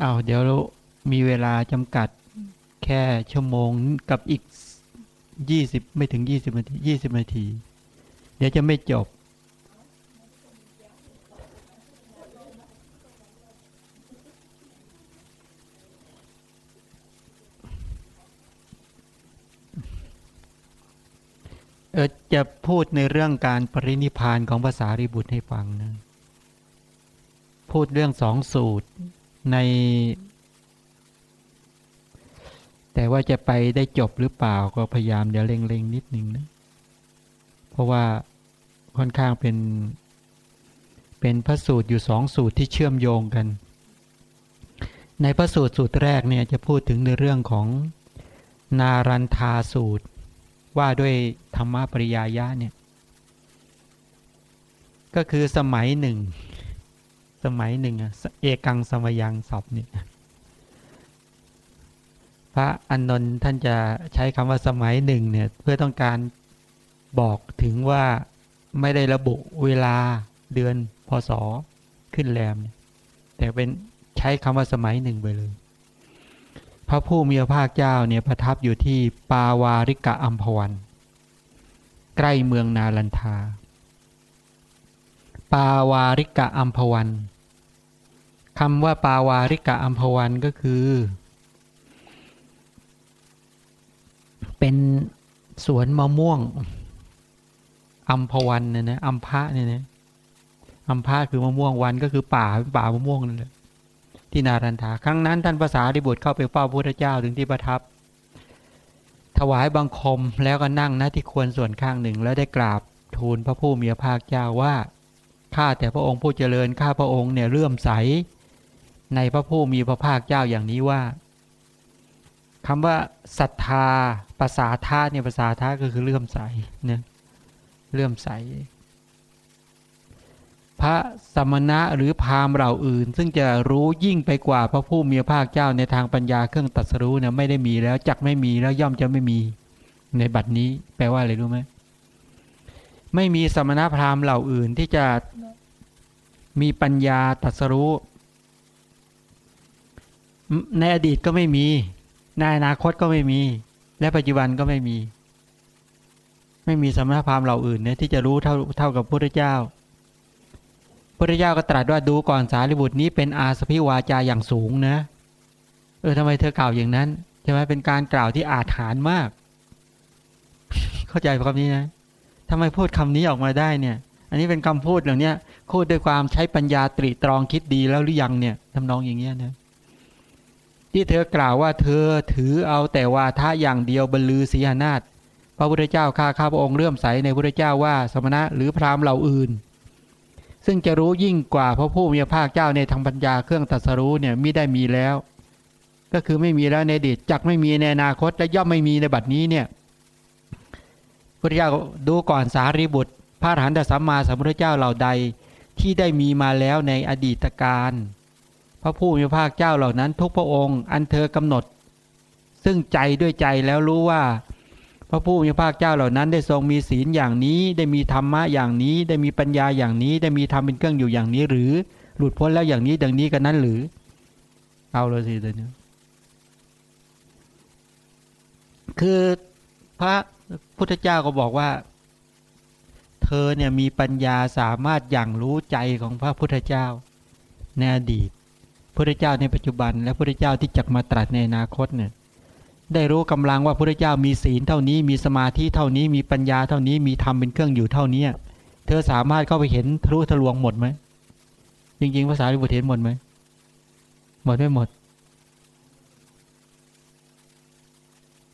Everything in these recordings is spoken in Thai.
เอาเดี๋ยวมีเวลาจำกัดแค่ชั่วโมงกับอีกยี่สิบไม่ถึงยี่สิบนาทียี่สิบนาที เดี๋ยวจะไม่จบ เออจะพูดในเรื่องการปรินิพานของภาษาริบุตรให้ฟังนะ พูดเรื่องสองสูตร ใน แต่ว่าจะไปได้จบหรือเปล่าก็พยายามเดี๋ยวเล็งๆนิดนึงนะ เพราะว่าค่อนข้างเป็น เป็นพระสูตรอยู่สองสูตรที่เชื่อมโยงกัน ในพระสูตรสูตรแรกเนี่ยจะพูดถึงในเรื่องของนารันทาสูตร ว่าด้วยธรรมปริยายะเนี่ย ก็คือสมัยหนึ่ง สมัยหนึ่งเอกังสมยังศัพท์เนี่พระอนนนท์ท่านจะใช้คำว่าสมัยหนึ่งเนี่ย เพื่อต้องการบอกถึงว่าไม่ได้ระบุเวลาเดือนพศขึ้นแรม แต่เป็นใช้คำว่าสมัยหนึ่งไปเลย พระผู้มีพระภาคเจ้าเนี่ยประทับอยู่ที่ปาวาริกะอัมพวัน ใกล้เมืองนาลันทา ปาวาริกะอัมพวัน คำว่าปาวาริกะอัมพวันก็คือ เป็นสวนมะม่วงอัมพวันเนี่ยนะอัมพะเนี่ยนะอัมพะคือมะม่วงวันก็คือป่าป่ามะม่วงนั่นแหละที่นารันทาครั้งนั้น ท่านภาษาดิบุตรเข้าไปเฝ้าพระพุทธเจ้าถึงที่ประทับ ถวายบังคมแล้วก็นั่งน้าที่ควรส่วนข้างหนึ่ง แล้วได้กราบทูลพระผู้มีพระภาคเจ้าว่าข้าแต่พระองค์ผู้เจริญข้าพระองค์เนี่ยเลื่อมใส ในพระผู้มีพระภาคเจ้าอย่างนี้ว่าคำว่าศรัทธาภาษาท่าเนี่ยภาษาท่าก็คือเลื่อมใสเนี่ยเลื่อมใส พระสมณะหรือพราหมณ์เหล่าอื่น ซึ่งจะรู้ยิ่งไปกว่าพระผู้มีพระภาคเจ้าในทางปัญญาเครื่องตัดสรู้เนี่ยไม่ได้มีแล้วจักไม่มีแล้วย่อมจะไม่มีในบัดนี้ แปลว่าอะไรรู้ไหมไม่มีสมณะพราหมณ์เหล่าอื่นที่จะมีปัญญาตัดสรู้ ในอดีตก็ไม่มี ในอนาคตก็ไม่มี และปัจจุบันก็ไม่มี ไม่มีสมณพราหมณ์เหล่าอื่นเนี่ยที่จะรู้เท่าเท่ากับพระพุทธเจ้าพุทธเจ้าก็ตรัสว่าดูก่อนสารีบุตรนี้เป็นอาสพิวาจาอย่างสูงนะ เออทำไมเธอกล่าวอย่างนั้นใช่ไหมเป็นการกล่าวที่อาถรรพ์มาก เข้าใจคำนี้นะทำไมพูดคำนี้ออกมาได้เนี่ย อันนี้เป็นคำพูดเหล่านี้พูดด้วยความใช้ปัญญาตรีตรองคิดดีแล้วหรือยังเนี่ยทำนองอย่างเงี้ยนะ ที่เธอกล่าวว่าเธอถือเอาแต่ว่าท่าอย่างเดียวบรรลือศีหนาฏพระพุทธเจ้าข้าข้าพระองค์เลื่อมใสในพระพุทธเจ้าว่าสมณะหรือพราหมณ์เหล่าอื่น ซึ่งจะรู้ยิ่งกว่าพระผู้มีพระภาคเจ้าในทางปัญญาเครื่องตัสรู้เนี่ยมิได้มีแล้ว ก็คือไม่มีแล้วในอดีตจักไม่มีในอนาคตและย่อมไม่มีในบัดนี้เนี่ยพระเจ้าดูก่อนสารีบุตร พระอรหันตสัมมาสัมพุทธเจ้าเหล่าใดที่ได้มีมาแล้วในอดีตการ พระผู้มีพระภาคเจ้าเหล่านั้นทุกพระองค์ อันเธอกำหนด ซึ่งใจด้วยใจแล้วรู้ว่า พระผู้มีพระเจ้าเหล่านั้นได้ทรงมีศีลอย่างนี้ได้มีธรรมะอย่างนี้ ได้มีปัญญาอย่างนี้ ได้มีธรรมเป็นเครื่องอยู่อย่างนี้หรือ หลุดพ้นแล้วอย่างนี้ดังนี้กันนั้นหรือ เอาเลยสิเดี๋ยวนี้คือพระพุทธเจ้าก็บอกว่า เธอเนี่ยมีปัญญาสามารถอย่างรู้ใจของพระพุทธเจ้าในอดีต พุทธเจ้าในปัจจุบัน และพุทธเจ้าที่จะมาตรัสในอนาคตเนี่ยได้รู้กำลังว่าพระเจ้ามีศีลเท่านี้มีสมาธิเท่านี้มีปัญญาเท่านี้มีธรรมเป็นเครื่องอยู่เท่านี้เธอสามารถเข้าไปเห็นทะลุทะลวงหมดไหมจริงๆภาษาลิบุตรเห็นหมดไหมหมดไม่หมด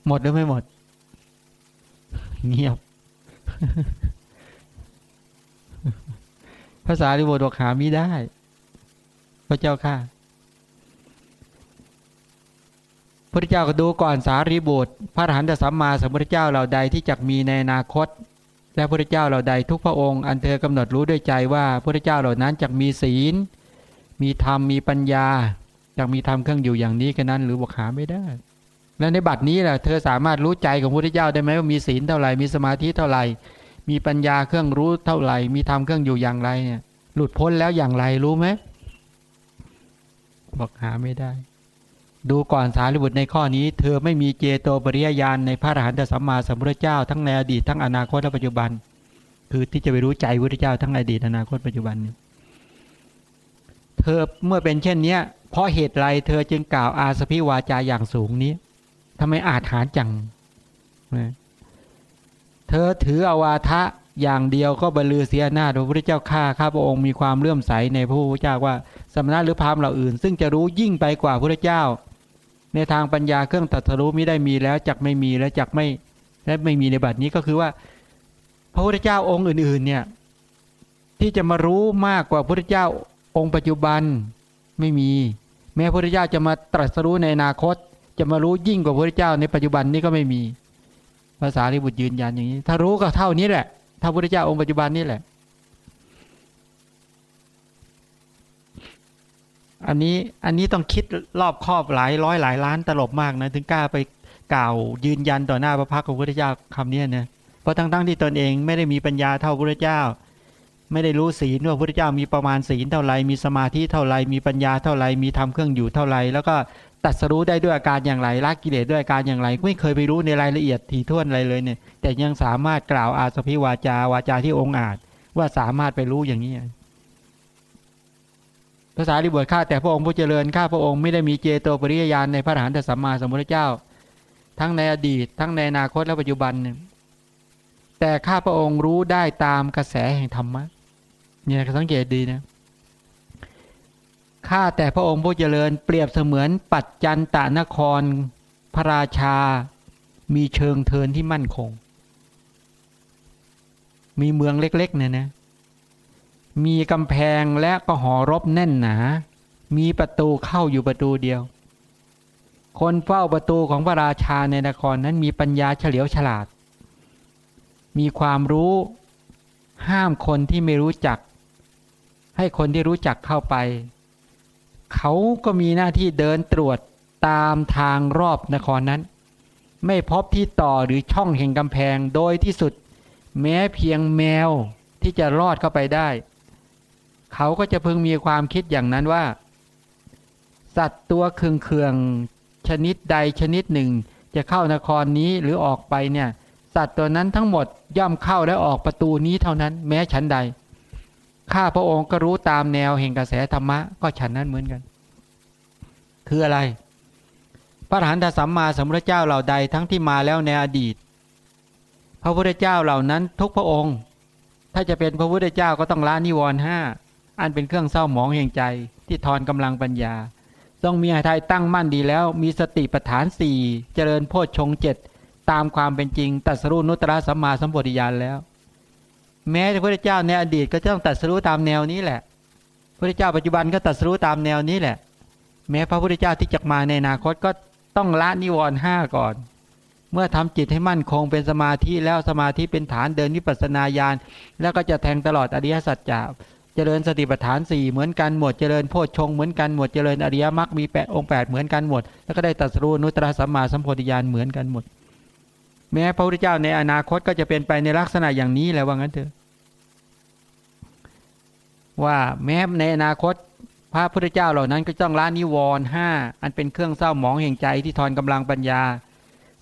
หมดหรือไม่หมด เงียบภาษาลิบุตรหามิได้ พระเจ้าค่ะ พุทธเจ้าก็ดูก่อนสารีบุตร พระอรหันตสัมมาสัมพุทธเจ้าเหล่าใดที่จะมีในอนาคต และพระเจ้าเหล่าใดทุกพระองค์อันเธอกำหนดรู้ด้วยใจว่าพระเจ้าเหล่านั้นจะมีศีล มีธรรมมีปัญญาจะมีธรรมเครื่องอยู่อย่างนี้กันนั้น หรือบอกหาไม่ได้ และในบัดนี้แหละเธอสามารถรู้ใจของพระเจ้าได้ไหมว่ามีศีลเท่าไหร่มีสมาธิเท่าไหร่ มีปัญญาเครื่องรู้เท่าไหร่ มีธรรมเครื่องอยู่อย่างไรเนี่ยหลุดพ้นแล้วอย่างไรรู้ไหมบอกหาไม่ได้ ดูก่อนสารีบุตรในข้อนี้ เธอไม่มีเจโตปริยญาณในพระอรหันตสัมมาสัมพุทธเจ้า ทั้งในอดีตทั้งอนาคตและปัจจุบัน คือที่จะไปรู้ใจพระพุทธเจ้าทั้งอดีตอนาคตปัจจุบันนี้เธอเมื่อเป็นเช่นเนี้ย เพราะเหตุไรเธอจึงกล่าวอาสพิวาจาอย่างสูงนี้ทำไมอาจหารจัง เธอถืออวาทะอย่างเดียวก็บรรลือเสียหน้าพระพุทธเจ้าข้าข้าพระองค์มีความเลื่อมใสในพระพุทธเจ้าว่าสมณะหรือพราหมณ์เหล่าอื่น ซึ่งจะรู้ยิ่งไปกว่าพระพุทธเจ้า ในทางปัญญาเครื่องตัดสรู้ไม่ได้มีแล้วจักไม่มีและจักไม่และไม่มีในบัดนี้ก็คือว่า พระพุทธเจ้าองค์อื่น ๆ เนี่ย ที่จะมารู้มากกว่าพระพุทธเจ้าองค์ปัจจุบันไม่มี แม้พระพุทธเจ้าจะมาตรัสรู้ในอนาคต จะมารู้ยิ่งกว่าพระพุทธเจ้าในปัจจุบันนี้ก็ไม่มีภาษาลิบุตรยืนยันอย่างนี้ ถ้ารู้ก็เท่านี้แหละ ถ้าพระพุทธเจ้าองค์ปัจจุบันนี่แหละ อันนี้อันนี้ต้องคิดรอบครอบหลายร้อยหลายล้านตลบมากนะถึงกล้าไปกล่าวยืนยันต่อหน้าพระพักของพระพุทธเจ้าคำนี้นะเพราะทั้งๆที่ตนเองไม่ได้มีปัญญาเท่าพระพุทธเจ้า ไม่ได้รู้ศีลว่าพระพุทธเจ้ามีประมาณศีลเท่าไรมีสมาธิเท่าไรมีปัญญาเท่าไรมีทำเครื่องอยู่เท่าไรแล้วก็ตัดสรู้ได้ด้วยอาการอย่างไรละกิเลสด้วยอาการอย่างไร ไม่เคยไปรู้ในรายละเอียดถี่ถ้วนอะไรเลยเนี่ยแต่ยังสามารถกล่าวอาสพิวาจาวาจาที่องค์อาจว่าสามารถไปรู้อย่างนี้ ภาษาลิบทข้าแต่พระองค์ผู้เจริญข้าพระองค์ไม่ได้มีเจโตปริยญาณในพระอรหันตสัมมาสัมพุทธเจ้า ทั้งในอดีต ทั้งในอนาคตและปัจจุบันแต่ข้าพระองค์รู้ได้ตามกระแสแห่งธรรมะเนี่ยสังเกตดีนะข้าแต่พระองค์ผู้เจริญเปรียบเสมือนปัจจันตานคร พระราชา มีเชิงเทินที่มั่นคง มีเมืองเล็กๆเนี่ยนะ มีกำแพงและก็หอรบแน่นหนา มีประตูเข้าอยู่ประตูเดียว คนเฝ้าประตูของพระราชาในนครนั้นมีปัญญาเฉลียวฉลาด มีความรู้ห้ามคนที่ไม่รู้จัก ให้คนที่รู้จักเข้าไป เขาก็มีหน้าที่เดินตรวจตามทางรอบนครนั้น ไม่พบที่ต่อหรือช่องแห่งกำแพงโดยที่สุด แม้เพียงแมวที่จะรอดเข้าไปได้ เขาก็จะพึงมีความคิดอย่างนั้นว่า สัตว์ตัวเคืองเคืองชนิดใดชนิดหนึ่ง จะเข้านครนี้หรือออกไปเนี่ย สัตว์ตัวนั้นทั้งหมดย่อมเข้าและออกประตูนี้เท่านั้น แม้ฉันใด ข้าพระองค์ก็รู้ตามแนวแห่งกระแสธรรมะก็ฉันนั้นเหมือนกัน คืออะไร พระอรหันตสัมมาสัมพุทธเจ้าเหล่าใดทั้งที่มาแล้วในอดีต พระพุทธเจ้าเหล่านั้นทุกพระองค์ถ้าจะเป็นพระพุทธเจ้าก็ต้องละนิวรณ์ห้า อันเป็นเครื่องเศร้าหมองแห่งใจ ที่ทอนกำลังปัญญาต้องมีหทัยตั้งมั่นดีแล้ว มีสติปัฏฐานสี่เจริญโพชฌงเจ็ดตามความเป็นจริงตัดสรุนุตระสัมมาสัมปวิญาณแล้ว แม้พระพุทธเจ้าในอดีตก็ต้องตัดสู้ตามแนวนี้แหละพระเจ้าปัจจุบันก็ตัดสู้ตามแนวนี้แหละ แม้พระพุทธเจ้าที่จะมาในอนาคตก็ต้องละนิวรณ์ห้าก่อน เมื่อทำจิตให้มั่นคงเป็นสมาธิแล้วสมาธิเป็นฐานเดินวิปัสนาญาณแล้วก็จะแทงตลอดอริยสัจจะ เจริญสติปัฏฐานสี่เหมือนกันหมดเจริญโพชฌงเหมือนกันหมดเจริญอริยมรรคมีแปดองค์แปดเหมือนกันหมด แล้วก็ได้ตัดสู้นุตตรสัมมาสัมโพธิญาณเหมือนกันหมด แม้พระพุทธเจ้าในอนาคตก็จะเป็นไปในลักษณะอย่างนี้แหละว่างั้นเถอะว่าแม้ในอนาคตพระพุทธเจ้าเหล่านั้นก็ต้องละนิวรณ์ห้าอันเป็นเครื่องเศร้าหมองแห่งใจที่ทอนกำลังปัญญา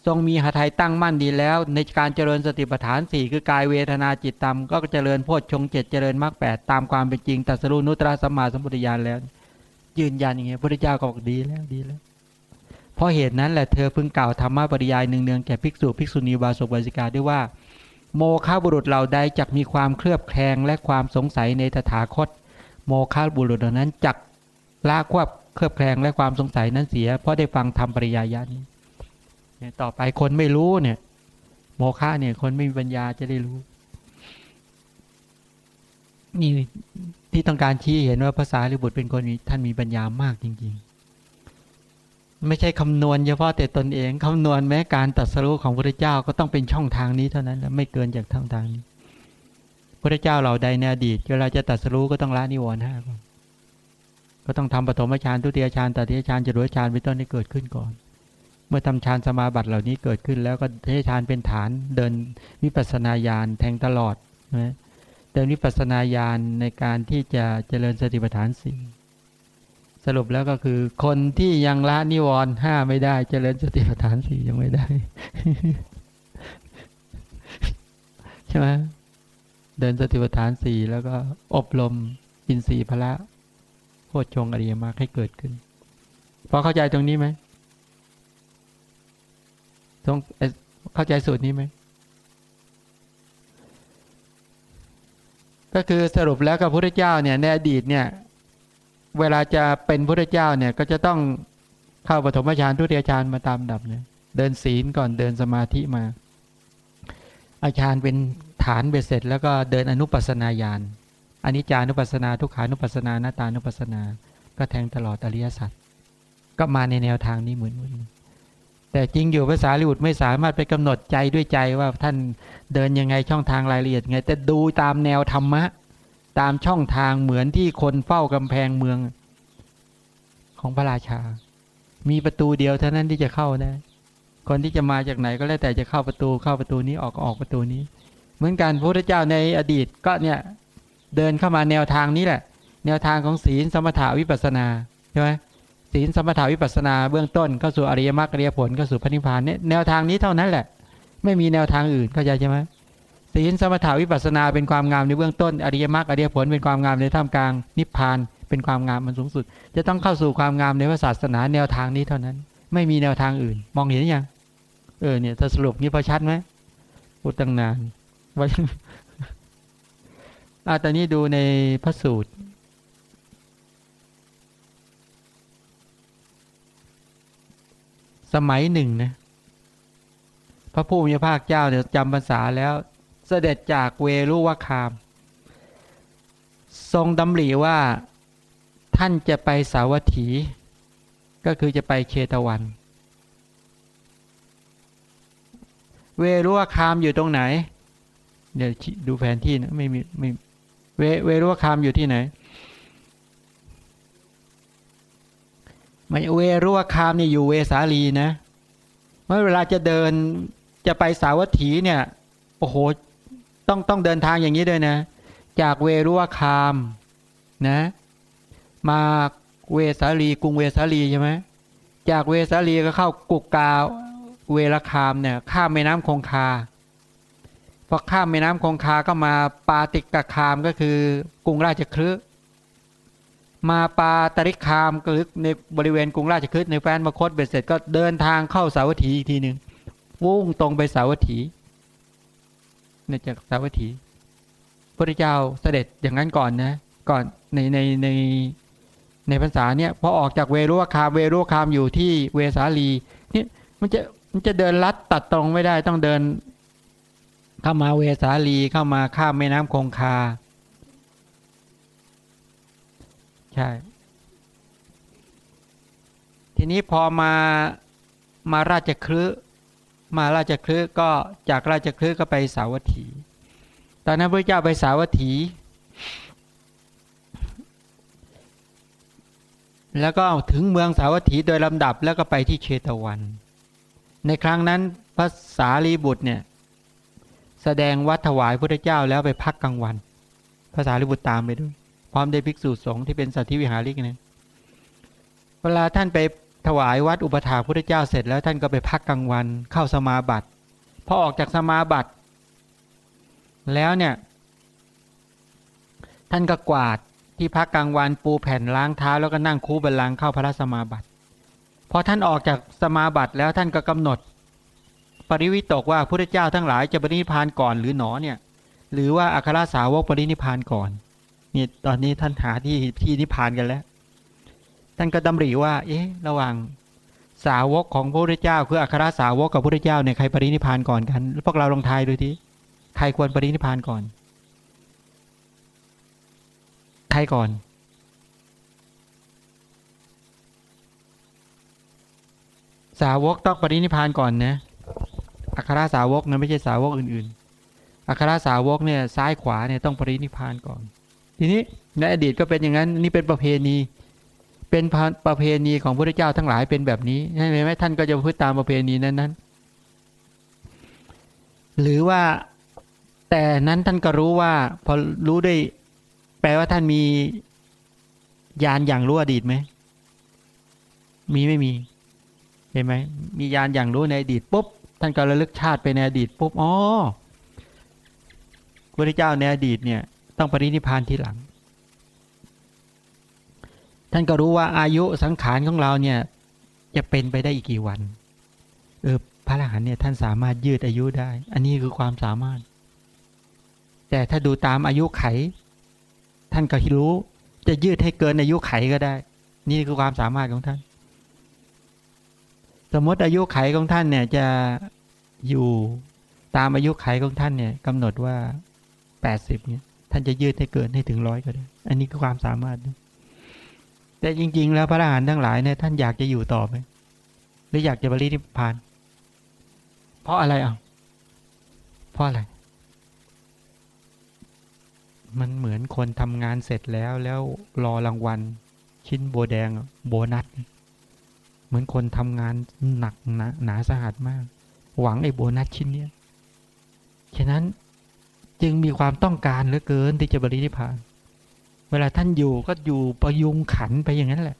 ทรงมีหทัยตั้งมั่นดีแล้ว ในการเจริญสติปัฏฐานสี่คือกายเวทนาจิตตามก็เจริญโพชฌงเจ็ดเจริญมรรคแปดตามความเป็นจริงตัสรุนุตระสัมมาสัมพุทธญาณแล้ว ยืนยันอย่างเงี้ยพระเจ้าก็บอกดีแล้วดีแล้ว เพราะเหตุนั้นแหละเธอพึงกล่าวธรรมะปริยายหนึ่งเนืองแก่ภิกษุภิกษุณีบาสกบาสิกาด้วยว่า โมฆะบุรุษเหล่าใดจักมีความเคลือบแคลงและความสงสัยในตถาคต โมฆะบุรุษนั้นจักละควบเครือบแคลงและความสงสัยนั้นเสีย เพราะได้ฟังธรรมปริยายานี้ ต่อไปคนไม่รู้เนี่ย โมฆะเนี่ย คนไม่มีปัญญาจะได้รู้ นี่ที่ต้องการชี้เห็นว่าภาษาลิบุตรเป็นคนท่านมีปัญญามากจริง ๆ ไม่ใช่คำนวณเฉพาะแต่ตนเองคำนวณแม้การตัดสรุปของพระเจ้าก็ต้องเป็นช่องทางนี้เท่านั้นและไม่เกินจากทางทางนี้พระเจ้าเหล่าใดในอดีตเวลาจะตัดสู้ก็ต้องละนิวรณ์ห้าก่อนก็ต้องทำปฐมฌานทุติยฌานตติยฌานจตุฌานเป็นต้นให้เกิดขึ้นก่อน เมื่อทำฌานสมาบัติเหล่านี้เกิดขึ้น แล้วก็เทฌานเป็นฐานเดินวิปัสนาญาณแทงตลอดนะเดินวิปัสนาญาณในการที่จะเจริญสติปัฏฐานสี่สรุปแล้วก็คือ คนที่ยังละนิวรณ์ห้าไม่ได้ เจริญสติปัฏฐานสี่ยังไม่ได้ ใช่ไหมเดินสติปัฏฐานสี่แล้วก็อบรมอินทรีย์พละโพชฌงอริยมรรคให้เกิดขึ้นพอเข้าใจตรงนี้ไหม ต้องเข้าใจสูตรนี้ไหม ก็คือสรุปแล้วกับพระเจ้าเนี่ยในอดีตเนี่ยเวลาจะเป็นพระเจ้าเนี่ยก็จะต้องเข้าปฐมฌานทุติยฌานมาตามดับเนี่ยเดินศีลก่อนเดินสมาธิมาอาฌานเป็นฐานเบ็ดเสร็จ แล้วก็เดินอนุปัสนาญาณอันนี้จานุปัสนาทุกขานุปัสนาหน้าตานุปัสนา ก็แทงตลอดอริยสัจก็มาในแนวทางนี้เหมือนกัน แต่จริงอยู่ภาษาลิบุตรไม่สามารถไปกำหนดใจด้วยใจว่าท่านเดินยังไงช่องทางรายละเอียดไง แต่ดูตามแนวธรรมะ ตามช่องทางเหมือนที่คนเฝ้ากำแพงเมือง ของพระราชา มีประตูเดียวเท่านั้นที่จะเข้าได้คนที่จะมาจากไหนก็แล้วแต่จะเข้าประตูเข้าประตูนี้ออกออกประตูนี้ เหมือนกันพระพุทธเจ้าในอดีตก็เนี่ยเดินเข้ามาแนวทางนี้แหละ แนวทางของศีลสมถาวิปัสนาใช่ไหม ศีลสมถาวิปัสนาเบื้องต้นเข้าสู่อริยมรรคอริยผลเข้าสู่พระนิพพานเนี่ยแนวทางนี้เท่านั้นแหละ ไม่มีแนวทางอื่นเข้าใจใช่ไหมศีลสมถาวิปัสนาเป็นความงามในเบื้องต้นอริยมรรคอริยผลเป็นความงามในท่ามกลางนิพพานเป็นความงามมันสูงสุด จะต้องเข้าสู่ความงามในพระศาสนาแนวทางนี้เท่านั้น ไม่มีแนวทางอื่น มองเห็นยังเออเนี่ยถ้าสรุปนี้พอชัดไหมพูดตั้งนานว่าอาตอนนี้ดูในพระสูตร สมัยหนึ่งนะพระผู้มีพระเจ้าเนี่ยจำภาษาแล้ว เสด็จจากเวรุวคาม ทรงดำริว่าท่านจะไปสาวัตถี ก็คือจะไปเชตวัน เวรุวคามอยู่ตรงไหน เดี๋ยวดูแผนที่นะไม่มีไม่เวเวรุวคามอยู่ที่ไหน มันเวรุวคามเนี่ยอยู่เวสาลีนะเมื่อเวลาจะเดินจะไปสาวัตถีเนี่ย โอ้โหต้องต้องเดินทางอย่างนี้ด้วยนะ จากเวรุวคามนะ มาเวสาลีกรุงเวสาลีใช่ไหมจากเวสาลีก็เข้ากุกกาเวรคามเนี่ย ข้ามแม่น้ำคงคาพอข้ามแม่น้ำคงคาก็มาปาติกคามก็คือกรุงราชคลึ มาปาตริคามก็คือในบริเวณกรุงราชคฤห์ในแฟนมคตเบ็ดเสร็จก็เดินทางเข้าสาวัตถีอีกทีหนึ่งวุ่งตรงไปสาวัตถีเนี่ยจากสาวัตถีพระเจ้าเสด็จอย่างนั้นก่อนนะ ก่อนในในในในภาษาเนี่ยพอออกจากเวรุวคามเวรุวคามอยู่ที่เวสาลีเนี่ยมันจะมันจะเดินลัดตัดตรงไม่ได้ต้องเดิน เข้ามาเวสาลีเข้ามาข้ามแม่น้ำคงคา ใช่ ทีนี้พอมามาราชครืมาราชครืก็จากราชครืก็ไปสาวัตถี ตอนนั้นพระเจ้าไปสาวัตถี แล้วก็ถึงเมืองสาวัตถีโดยลำดับแล้วก็ไปที่เชตวัน ในครั้งนั้นพระสารีบุตรเนี่ยแสดงวัดถวายพระเจ้าแล้วไปพักกลางวันพระสารีบุตรตามไปด้วย พร้อมได้ภิกษุสงฆ์ที่เป็นสัตธิวิหาริกเนี่ยเวลาท่านไปถวายวัดอุปถาพระเจ้าเสร็จแล้วท่านก็ไปพักกลางวันเข้าสมาบัติพอออกจากสมาบัติ แล้วเนี่ย ท่านก็กวาดที่พักกลางวันปูแผ่นล้างเท้าแล้วก็นั่งคูบัลลังเข้าพระสมาบัติพอท่านออกจากสมาบัติแล้วท่านก็กำหนด ปริวิตกว่าพระเจ้าทั้งหลายจะปรินิพานก่อนหรือหนอเนี่ย หรือว่าอัครสาวกปรินิพานก่อน นี่ตอนนี้ท่านหาที่ที่นิพพานกันแล้ว ท่านก็ดำริว่า เอ๊ะ ระหว่างสาวกของพระพุทธเจ้า คืออัครสาวกกับพระพุทธเจ้าเนี่ยใครปรินิพานก่อนกัน พวกเราลองทายดูทีใครควรปรินิพานก่อน ใครก่อน สาวกต้องปรินิพานก่อนนะอัครสาวกนะไม่ใช่สาวกอื่น ๆอัครสาวกเนี่ยซ้ายขวาเนี่ยต้องปรินิพานก่อน ทีนี้ในอดีตก็เป็นอย่างนั้นนี่เป็นประเพณี เป็นประเพณีของพระเจ้าทั้งหลายเป็นแบบนี้ใช่ไหมท่านก็จะพูดตามประเพณีนั้นนั้นหรือว่าแต่นั้นท่านก็รู้ว่า พอรู้ได้แปลว่าท่านมียานอย่างรู้อดีตไหมมีไม่มีเห็นไหมมียานอย่างรู้ในอดีตปุ๊บท่านก็ระลึกชาติไปในอดีตปุ๊บอ๋อพระเจ้าในอดีตเนี่ย ต้องปรินิพานทีหลัง ท่านก็รู้ว่าอายุสังขารของเราเนี่ย จะเป็นไปได้อีกกี่วัน เออพระอรหันต์เนี่ยท่านสามารถยืดอายุได้ อันนี้คือความสามารถ แต่ถ้าดูตามอายุไข ท่านก็รู้ จะยืดให้เกินอายุไขก็ได้ นี่คือความสามารถของท่าน สมมติอายุไขของท่านเนี่ยจะอยู่ตามอายุไขของท่านเนี่ยกำหนดว่าแปดสิบเนี่ย ท่านจะยืดให้เกินให้ถึงร้อยก็ได้ อันนี้คือความสามารถ แต่จริง ๆ แล้วพระอรหันต์ทั้งหลายเนี่ยท่านอยากจะอยู่ต่อไหมหรืออยากจะบริณิพพาน เพราะอะไรอะเพราะอะไร มันเหมือนคนทำงานเสร็จแล้วแล้วรอรางวัล ชิ้นโบแดงโบนัส เหมือนคนทำงานหนักหนาหนาสาหัสมาก หวังไอ้โบนัสชิ้นเนี้ยฉะนั้น จึงมีความต้องการเหลือเกินที่จะบริณิพาน เวลาท่านอยู่ก็อยู่ประยุงขันไปอย่างนั้นแหละ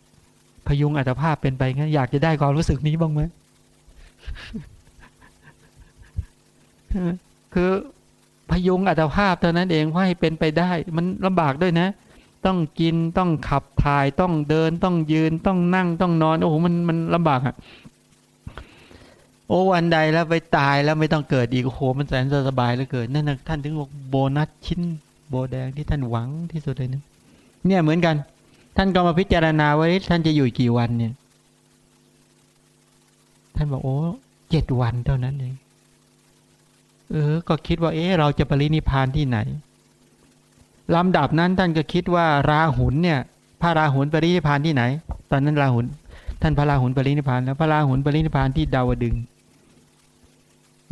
พยุงอัตภาพเป็นไปงั้นอยากจะได้ความรู้สึกนี้บ้างไหมคือพยุงอัตภาพเท่านั้นเองว่าให้เป็นไปได้ มันลำบากด้วยนะ ต้องกินต้องขับถ่ายต้องเดินต้องยืนต้องนั่งต้องนอน โอ้โหมันมันลำบากอะ โอ้วันใดแล้วไปตายแล้วไม่ต้องเกิดอีกโอ้โหมันแสนสบายเหลือเกินนั่นนะท่านถึงบอกโบนัสชิ้นโบแดงที่ท่านหวังที่สุดเลยนะเนี่ยเหมือนกัน ท่านก็มาพิจารณาไว่าท่านจะอยู่กี่วันเนี่ย ท่านบอกโอ้เจ็ดวันเท่านั้นเองเออ ก็คิดว่า เอ๊ะเราจะปรินิพานที่ไหนลำดับนั้นท่านก็คิดว่าราหุนเนี่ย พระราหุนปรินิพานที่ไหน ตอนนั้นราหุนท่านพระราหุนปรินิพานแล้วพระราหุนปรินิพานที่ดาวดึง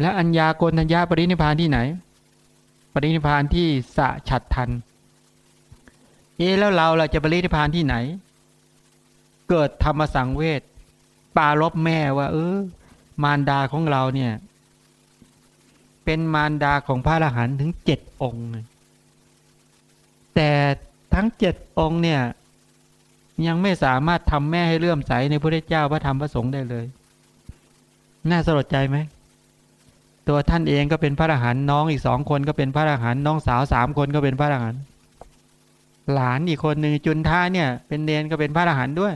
และอัญญาโกณทัญญาปรินิพานที่ไหน ปรินิพานที่สะฉัดทัน เอแล้วเราเราจะปรินิพานที่ไหน เกิดธรรมสังเวชปาลบแม่ว่า เออ มารดาของเราเนี่ย เป็นมารดาของพระอรหันต์ถึงเจ็ดองค์ แต่ทั้งเจ็ดองค์เนี่ย ยังไม่สามารถทำแม่ให้เลื่อมใสในพระเจ้าพระธรรมพระสงฆ์ได้เลย น่าสลดใจไหม ตัวท่านเองก็เป็นพระอรหันต์น้องอีกสองคนก็เป็นพระอรหันต์น้องสาวสามคนก็เป็นพระอรหันต์หลานอีกคนหนึ่งจุนท่าเนี่ย เป็นเนนก็เป็นพระอรหันต์ด้วย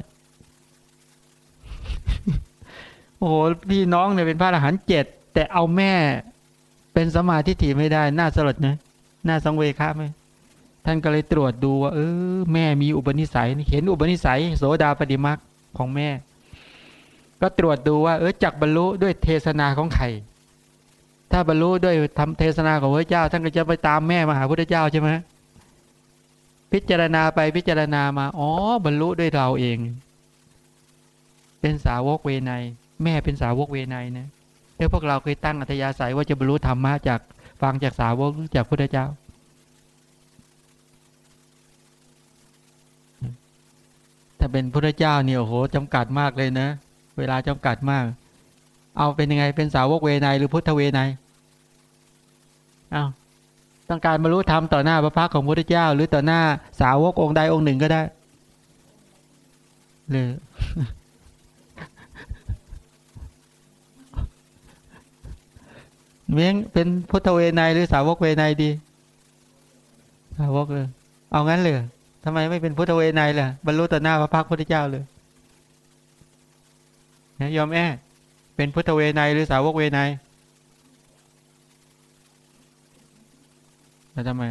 โอ้โหพี่น้องเนี่ยเป็นพระอรหันต์เจ็ดแต่เอาแม่เป็นสมาธิถี่ไม่ได้ น่าสลดนะน่าสังเวชไหมท่านก็เลยตรวจดูว่าเออแม่มีอุปนิสัย เห็นอุปนิสัย โสดาปฏิมักของแม่ ก็ตรวจดูว่า เออจักบรรลุด้วยเทศนาของใคร ถ้าบรรลุด้วยทำเทศนาของพระเจ้า ท่านก็จะไปตามแม่มาหาพระเจ้าใช่ไหมพิจารณาไปพิจารณามา อ๋อ บรรลุด้วยเราเอง เป็นสาวกเวไนแม่เป็นสาวกเวไนนะเดี๋ยวพวกเราเคยตั้งอัธยาศัยว่าจะบรรลุธรรมะจากฟังจากสาวกจากพระเจ้า ถ้าเป็นพระเจ้าเนี่ยโอ้โหจำกัดมากเลยนะ เวลาจำกัดมาก เอาเป็นยังไงเป็นสาวกเวไนหรือพุทธเวไนเอาต้องการบรรลุธรรมต่อหน้าพระพักของพระพุทธเจ้า หรือต่อหน้าสาวกองค์ใดองค์หนึ่งก็ได้เลยเมียงเป็นพุทธเวไนหรือสาวกเวไนดี สาวกเลยเอางั้นเลยทำไมไม่เป็นพุทธเวไนล่ะบรรลุต่อหน้าพระพักพุทธเจ้าเลยนะยอมแอ้ เป็นพุทธเวไนหรือสาวกเวไนแล้วทำไม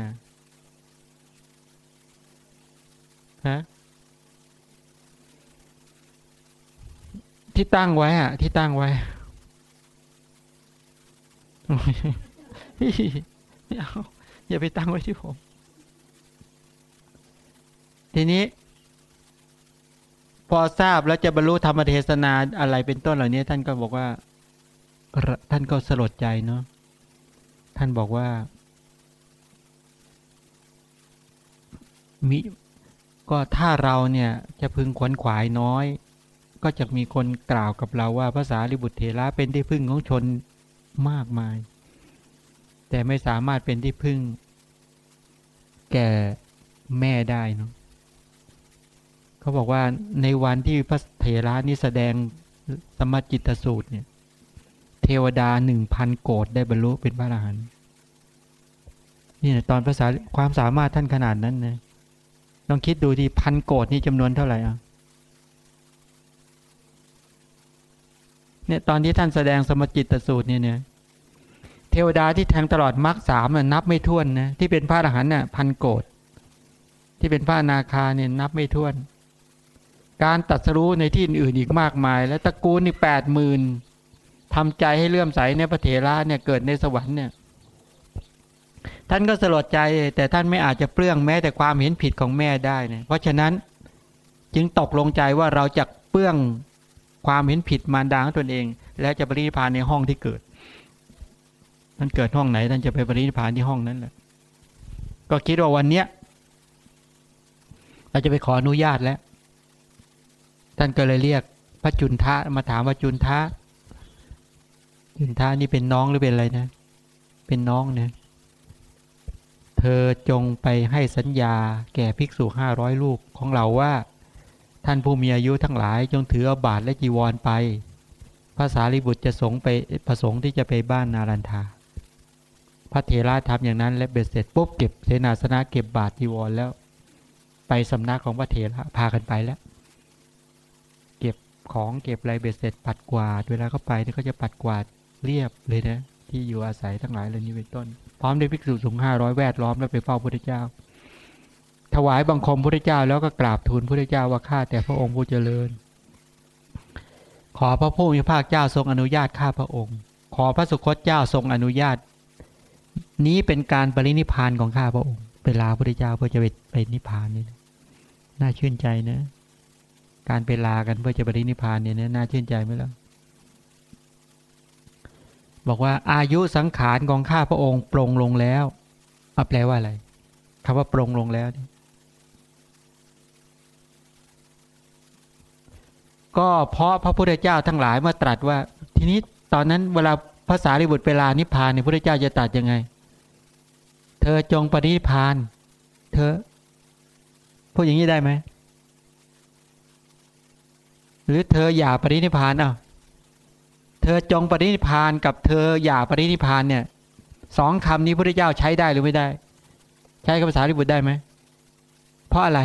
ฮะที่ตั้งไว้อะที่ตั้งไว้ไม่เอาอย่าไปตั้งไว้ที่ผม ทีนี้ พอทราบแล้วจะบรรลุธรรมเทศนาอะไรเป็นต้นเหล่านี้ ท่านก็บอกว่า ท่านก็สลดใจเนาะท่านบอกว่ามิก็ถ้าเราเนี่ยจะพึงขวนขวายน้อย ก็จะมีคนกล่าวกับเราว่าภาษาลิบุตรเทระเป็นที่พึ่งของชนมากมาย แต่ไม่สามารถเป็นที่พึ่ง แก่แม่ได้เนาะ เขาบอกว่าในวันที่พระเถระนี้แสดงสมจิตสูตรเนี่ย เทวดาหนึ่งพันโกดได้บรรลุเป็นพระอรหันต์นี่นะตอนภาษาความสามารถท่านขนาดนั้นนะลองคิดดูที่พันโกดนี่จำนวนเท่าไหร่อะเนี่ยตอนที่ท่านแสดงสมจิตสูตรเนี่ยเนี่ยเทวดาที่แทงตลอดมรรคสามนับไม่ถ้วนนะที่เป็นพระอรหันต์น่ะพันโกดที่เป็นพระนาคาเนี่ยนับไม่ถ้วน การตัดสรู้ในที่อื่นอีกมากมาย และตระกูลนี่แปดหมื่นทำใจให้เลื่อมใสในพระเถระเนี่ยเกิดในสวรรค์เนี่ย ท่านก็สลดใจแต่ท่านไม่อาจจะเปลื้องแม้แต่ความเห็นผิดของแม่ได้เนี่ยเพราะฉะนั้นจึงตกลงใจว่าเราจะเปลื้องความเห็นผิดมารดาของตนเอง และจะปรินิพานในห้องที่เกิดท่านเกิดห้องไหนท่านจะไปปรินิพานที่ห้องนั้นแหละก็คิดว่าวันเนี้ยเราจะไปขออนุญาตแล้ว ท่านก็เลยเรียกพระจุนทะมาถามว่าจุนทะจุนทะนี่เป็นน้องหรือเป็นอะไรนะ เป็นน้องเนี่ยเธอจงไปให้สัญญาแก่ภิกษุห้าร้อยลูกของเราว่า ท่านผู้มีอายุทั้งหลายจงถืออาบาทและจีวรไปภาษาลิบุตรจะสงไปประสงค์ที่จะไปบ้านนารันทา พระเถระทำอย่างนั้นและเบ็ดเสร็จปุ๊บเก็บเสนาสนะเก็บบาทจีวรแล้ว ไปสำนักของพระเถระพากันไปแล้ว ของเก็บอะไรเบ็ดเสร็จปัดกวาด เวลาเข้าไปเนี่ยเขาจะปัดกวาดเรียบเลยนะ ที่อยู่อาศัยทั้งหลายเหล่านี้เป็นต้น พร้อมด้วยภิกษุสงฆ์ห้าร้อยแวดล้อมแล้วไปเฝ้าพระเจ้า ถวายบังคมพระเจ้าแล้วก็กราบทูลพระเจ้าว่าข้าแต่พระองค์ผู้เจริญ ขอพระผู้มีพระเจ้าทรงอนุญาตข้าพระองค์ ขอพระสุคตเจ้าทรงอนุญาต นี้เป็นการปรินิพานของข้าพระองค์เวลาพระเจ้าเพื่อจะไปไปนิพพานนี่น่าชื่นใจนะ การไปลากันเพื่อจะปรินิพานเนี่ยน่าชื่นใจไหมล่ะบอกว่าอายุสังขารของข้าพระองค์ปรงลงแล้วแปลว่าอะไรคำว่าปรงลงแล้วนี่ก็เพราะพระพุทธเจ้าทั้งหลายมาตรัสว่า ทีนี้ตอนนั้นเวลาภาษาริบุตรเวลานิพพานเนี่ยพระพุทธเจ้าจะตรัสยังไง เธอจงปรินิพาน เธอพูดอย่างนี้ได้ไหม หรือเธออย่าปรินิพานอะเธอจงปรินิพานกับเธออย่าปรินิพานเนี่ยสองคำนี้พระเจ้าใช้ได้หรือไม่ได้ ใช้กับภาษาลิบุตรได้ไหมเพราะอะไร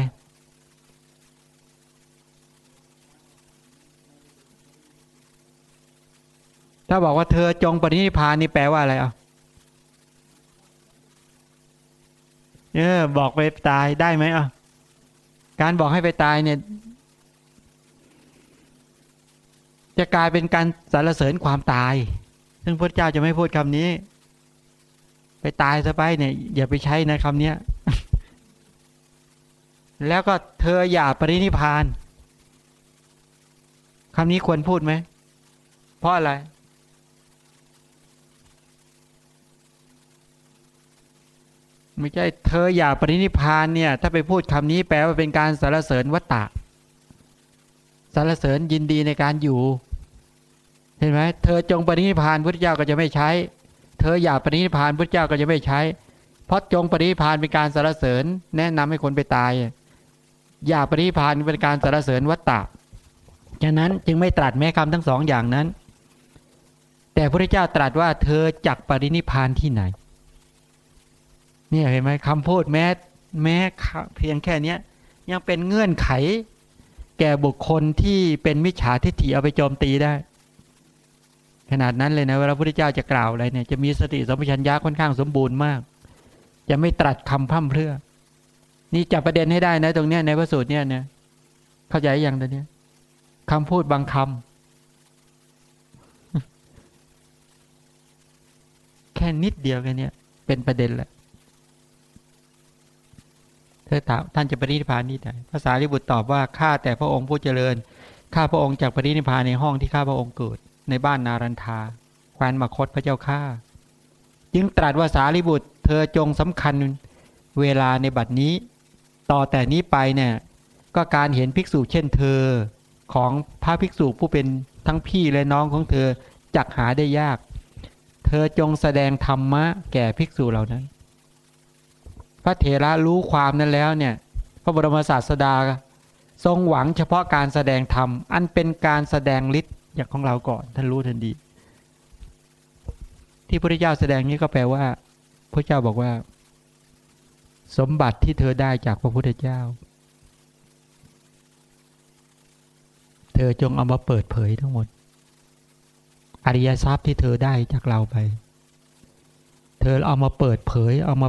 ถ้าบอกว่าเธอจงปรินิพานนี่แปลว่าอะไรอะเออบอกไปตายได้ไหมอะการบอกให้ไปตายเนี่ย จะกลายเป็นการสรรเสริญความตาย ซึ่งพระเจ้าจะไม่พูดคำนี้ ไปตายซะไปเนี่ยอย่าไปใช้นะคำนี้แล้วก็เธออย่าปรินิพานคำนี้ควรพูดไหม เพราะอะไร ไม่ใช่เธออย่าปรินิพานเนี่ย ถ้าไปพูดคำนี้แปลว่าเป็นการสรรเสริญวัตตะสรรเสริญยินดีในการอยู่ เห็นไหมเธอจงปรินิพานพุทธเจ้าก็จะไม่ใช้ เธออย่าปรินิพานพุทธเจ้าก็จะไม่ใช้ เพราะจงปรินิพานเป็นการสรรเสริญ แนะนำให้คนไปตาย อย่าปรินิพานเป็นการสรรเสริญวัตตะฉะนั้นจึงไม่ตรัสแม้คำทั้งสองอย่างนั้น แต่พระเจ้าตรัสว่าเธอจักปรินิพานที่ไหน เนี่ยเห็นไหมคำพูดแม้แม้เพียงแค่เนี้ยยังเป็นเงื่อนไข แก่บุคคลที่เป็นมิจฉาทิฏฐิเอาไปโจมตีได้ ขนาดนั้นเลยนะเวลาพระพุทธเจ้าจะกล่าวอะไรเนี่ยจะมีสติสัมปชัญญะค่อนข้างสมบูรณ์มาก จะไม่ตรัสคำพั่มเพรื่อ นี่จับประเด็นให้ได้นะ ตรงเนี้ยในพระสูตรเนี่ยเนี่ยเข้าใจอย่างตัวเนี้ยคำพูดบางคำแค่นิดเดียวกันเนี่ย เป็นประเด็นแหละเธอถามท่านจะปรินิพานนี่ไหนภาษาลิบุตรตอบว่าข้าแต่พระองค์ผู้เจริญข้าพระองค์จากปรินิพานในห้องที่ข้าพระองค์เกิด ในบ้านนารันทาแคว้นมคตพระเจ้าข้าจึงตรัสว่าสารีบุตร เธอจงสำคัญเวลาในบัดนี้ ต่อแต่นี้ไปเนี่ยก็การเห็นภิกษุเช่นเธอของพระภิกษุผู้เป็นทั้งพี่และน้องของเธอจักหาได้ยาก เธอจงแสดงธรรมะแก่ภิกษุเหล่านั้น พระเถระรู้ความนั้นแล้วเนี่ย พระบรมศาสดาทรงหวังเฉพาะการแสดงธรรม อันเป็นการแสดงฤทธิ์ อย่างของเราก่อน ท่านรู้ทันดี ที่พระเจ้าแสดงนี้ก็แปลว่าพระเจ้าบอกว่า สมบัติที่เธอได้จากพระพุทธเจ้า เธอจงเอามาเปิดเผยทั้งหมด อริยทรัพย์ที่เธอได้จากเราไป เธอเอามาเปิดเผย เอามา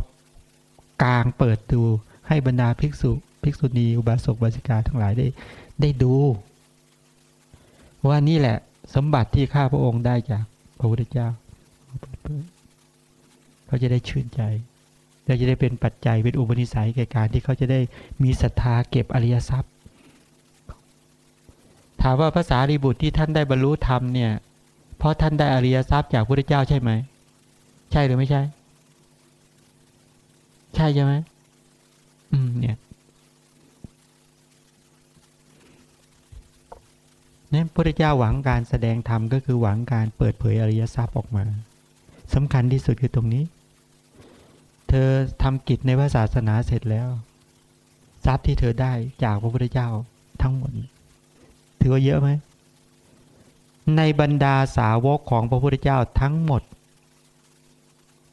กลางเปิดดูให้บรรดาภิกษุ ภิกษุณีอุบาสกบาสิกาทั้งหลายได้ ได้ดู ว่านี่แหละ สมบัติที่ข้าพระองค์ได้จากพระพุทธเจ้าเขาจะได้ชื่นใจเราจะได้เป็นปัจจัยเป็นอุปนิสัยแก่การที่เขาจะได้มีศรัทธาเก็บอริยทรัพย์ ถามว่าภาษารีบุตรที่ท่านได้บรรลุธรรมเนี่ยเพราะท่านได้อริยทรัพย์จากพระพุทธเจ้าใช่ไหมใช่หรือไม่ใช่ ใช่ใช่ไหมอืมเนี่ย นี่พระพุทธเจ้าหวังการแสดงธรรมก็คือหวังการเปิดเผยอริยทรัพย์ออกมาสำคัญที่สุดคือตรงนี้ เธอทำกิจในพระศาสนาเสร็จแล้ว ทรัพย์ที่เธอได้จากพระพุทธเจ้าทั้งหมด ถือว่าเยอะไหมในบรรดาสาวกของพระพุทธเจ้าทั้งหมด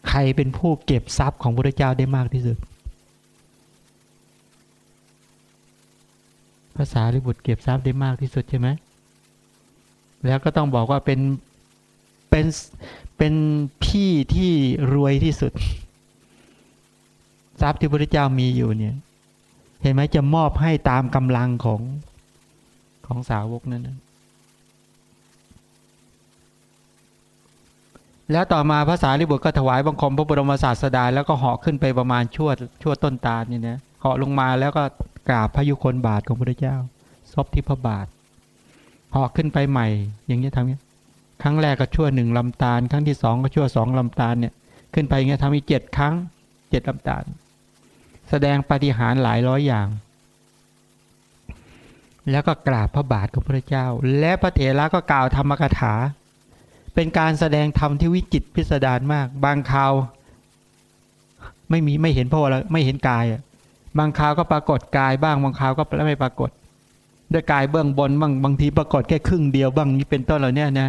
ใครเป็นผู้เก็บทรัพย์ของพระพุทธเจ้าได้มากที่สุดภาษาริบุตรเก็บทรัพย์ได้มากที่สุดใช่ไหม แล้วก็ต้องบอกว่าเป็นเป็นเป็นพี่ที่รวยที่สุด ทรัพย์ที่พระเจ้ามีอยู่เนี่ย เห็นไหมจะมอบให้ตามกำลังของของสาวกนั้นนะแล้วต่อมาภาษาลิบุตรก็ถวายบังคมพระบรมศาสดาแล้วก็เหาะขึ้นไปประมาณชั่วชั่วต้นตาเนี่ยนะเหาะลงมาแล้วก็กราบพระยุคนบาทของพระเจ้า ซบที่พระบาท หอกขึ้นไปใหม่ อย่างนี้ทำนี้ครั้งแรกก็ชั่วหนึ่งลำตาล ครั้งที่สองก็ชั่วสองลำตาลเนี่ย ขึ้นไปอย่างนี้ทำอีกเจ็ดครั้งเจ็ดลำตาล แสดงปฏิหารหลายร้อยอย่าง แล้วก็กราบพระบาทของพระเจ้า และพระเถระก็กล่าวธรรมกถา เป็นการแสดงธรรมที่วิจิตพิสดารมาก บางคราวไม่มีไม่เห็นพระอะไรไม่เห็นกายบางคราวก็ปรากฏกายบ้างบางคราวก็ไม่ปรากฏ ด้วยกายเบื้องบนบางบางทีปรากฏแค่ครึ่งเดียวบ้างนี้เป็นต้นเหล่านี้นะ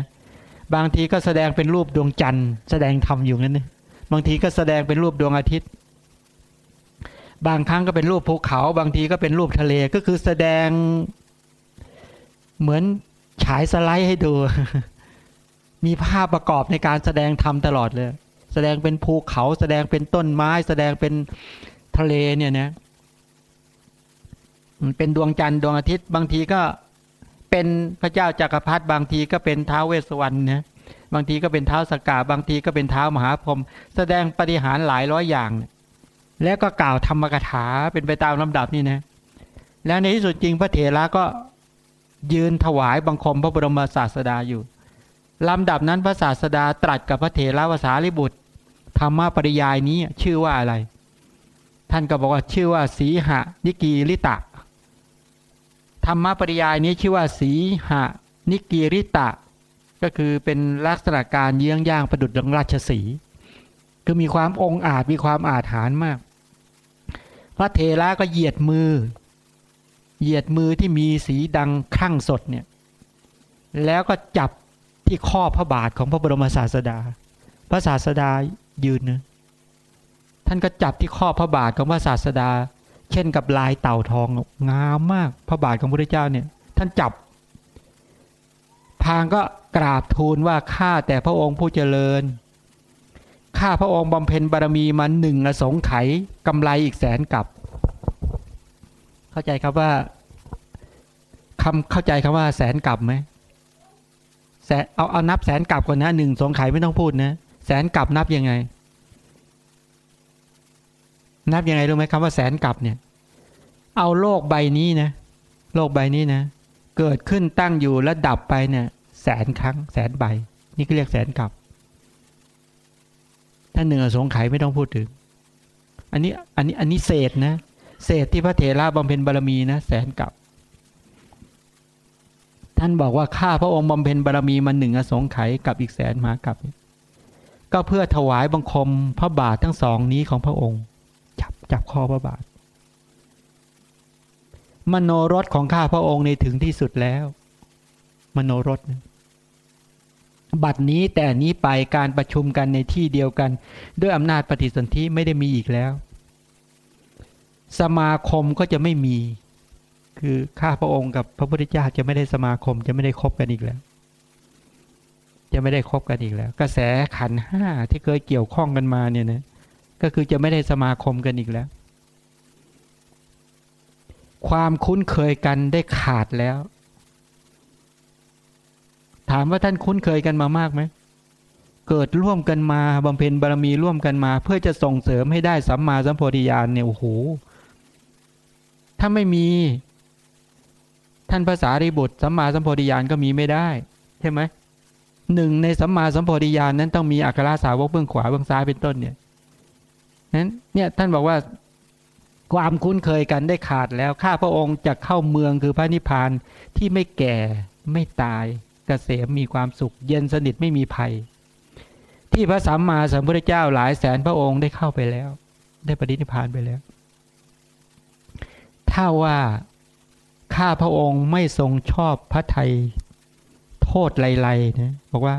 บางทีก็แสดงเป็นรูปดวงจันทร์ แสดงธรรมอยู่นั่นนี่บางทีก็แสดงเป็นรูปดวงอาทิตย์ บางครั้งก็เป็นรูปภูเขา บางทีก็เป็นรูปทะเลก็คือแสดงเหมือนฉายสไลด์ให้ดู มีภาพประกอบในการแสดงธรรมตลอดเลย แสดงเป็นภูเขา แสดงเป็นต้นไม้ แสดงเป็นทะเลเนี่ยนะ เป็นดวงจันทร์ดวงอาทิตย์ บางทีก็เป็นพระเจ้าจากักรพรรดิบางทีก็เป็นเท้าเวสวรรณนะบางทีก็เป็นเท้าสกาบางทีก็เป็นเท้ามหาพรหมแสดงปฏิหารหลายร้อยอย่าง แล้วก็กล่าวธรรมกถาเป็นไปตามลำดับนี่นะ แล้วในที่สุดจริงพระเถระก็ยืนถวายบังคมพระบรมศาสดาอยู่ลำดับนั้นพระศาสดาตรัสกับพระเถระภาษาลิบุตรธรรมปริยายนี้ชื่อว่าอะไร ท่านก็บอกว่าชื่อว่าสีหะนิกีลิตะ ธรรมปริยายนี้ชื่อว่าสีหะนิกิริตะ ก็คือเป็นลักษณะการเยื้องย่างประดุจดังราชสีคือมีความองอาจมีความอาถรรพ์มาก พระเทระก็เหยียดมือ เหยียดมือที่มีสีดังครั่งสดเนี่ยแล้วก็จับที่ข้อพระบาทของพระบรมศาสดา พระศาสดายืนนะท่านก็จับที่ข้อพระบาทของพระศาสดา เช่นกับลายเต่าทองงามมากพระบาทของพระเจ้าเนี่ย ท่านจับ พางก็กราบทูลว่าข้าแต่พระองค์ผู้เจริญข้าพระองค์บำเพ็ญบารมีมาหนึ่งอสงไขยกำไรอีกแสนกับ เข้าใจครับว่าคำเข้าใจคำว่าแสนกับไหมแสนเอาเอานับแสนกับก่อนนะหนึ่งสองไขไม่ต้องพูดนะ แสนกับนับยังไง นับยังไงรู้ไหมคำว่าแสนกับเนี่ย เอาโลกใบนี้นะ โลกใบนี้นะ เกิดขึ้นตั้งอยู่แล้วดับไปเนี่ย แสนครั้ง แสนใบ นี่ก็เรียกแสนกับ ถ้าหนึ่งสงไขไม่ต้องพูดถึง อันนี้อันนี้อันนี้เศษนะเศษที่พระเถระบำเพ็ญบารมีนะแสนกับ ท่านบอกว่าข้าพระองค์บำเพ็ญบารมีมาหนึ่งอสงไขยกับอีกแสนมากับ ก็เพื่อถวายบังคมพระบาททั้งสองนี้ของพระองค์ จับคอพระบาท มโนรสของข้าพระองค์ในถึงที่สุดแล้ว มโนรสบัดนี้แต่นี้ไปการประชุมกันในที่เดียวกัน ด้วยอำนาจปฏิสนธิไม่ได้มีอีกแล้ว สมาคมก็จะไม่มี คือข้าพระองค์กับพระพุทธเจ้าจะไม่ได้สมาคมจะไม่ได้คบกันอีกแล้ว จะไม่ได้คบกันอีกแล้ว กระแสขันห้าที่เคยเกี่ยวข้องกันมาเนี่ยนะ ก็คือจะไม่ได้สมาคมกันอีกแล้ว ความคุ้นเคยกันได้ขาดแล้ว ถามว่าท่านคุ้นเคยกันมามากไหมเกิดร่วมกันมาบำเพ็ญบารมีร่วมกันมา เพื่อจะส่งเสริมให้ได้สัมมาสัมโพธิญาณเนี่ยโอ้โหถ้าไม่มี ท่านภาษาริบุตรสัมมาสัมโพธิญาณก็มีไม่ได้ใช่ไหมหนึ่งในสัมมาสัมโพธิญาณนั้นต้องมีอัคราสาวกเบื้องขวาเบื้องซ้ายเป็นต้นเนี่ย นั้นเนี่ยท่านบอกว่าความคุ้นเคยกันได้ขาดแล้วข้าพระองค์จะเข้าเมืองคือพระนิพพานที่ไม่แก่ไม่ตายกเกษมมีความสุข เย็นสนิทไม่มีภัย ที่พระสัมมาสัมพุทธเจ้าหลายแสนพระองค์ได้เข้าไปแล้ว ได้ปฏินิพพานไปแล้ว ถ้าว่าข้าพระองค์ไม่ทรงชอบพระไทยโทษไลๆนะบอกว่า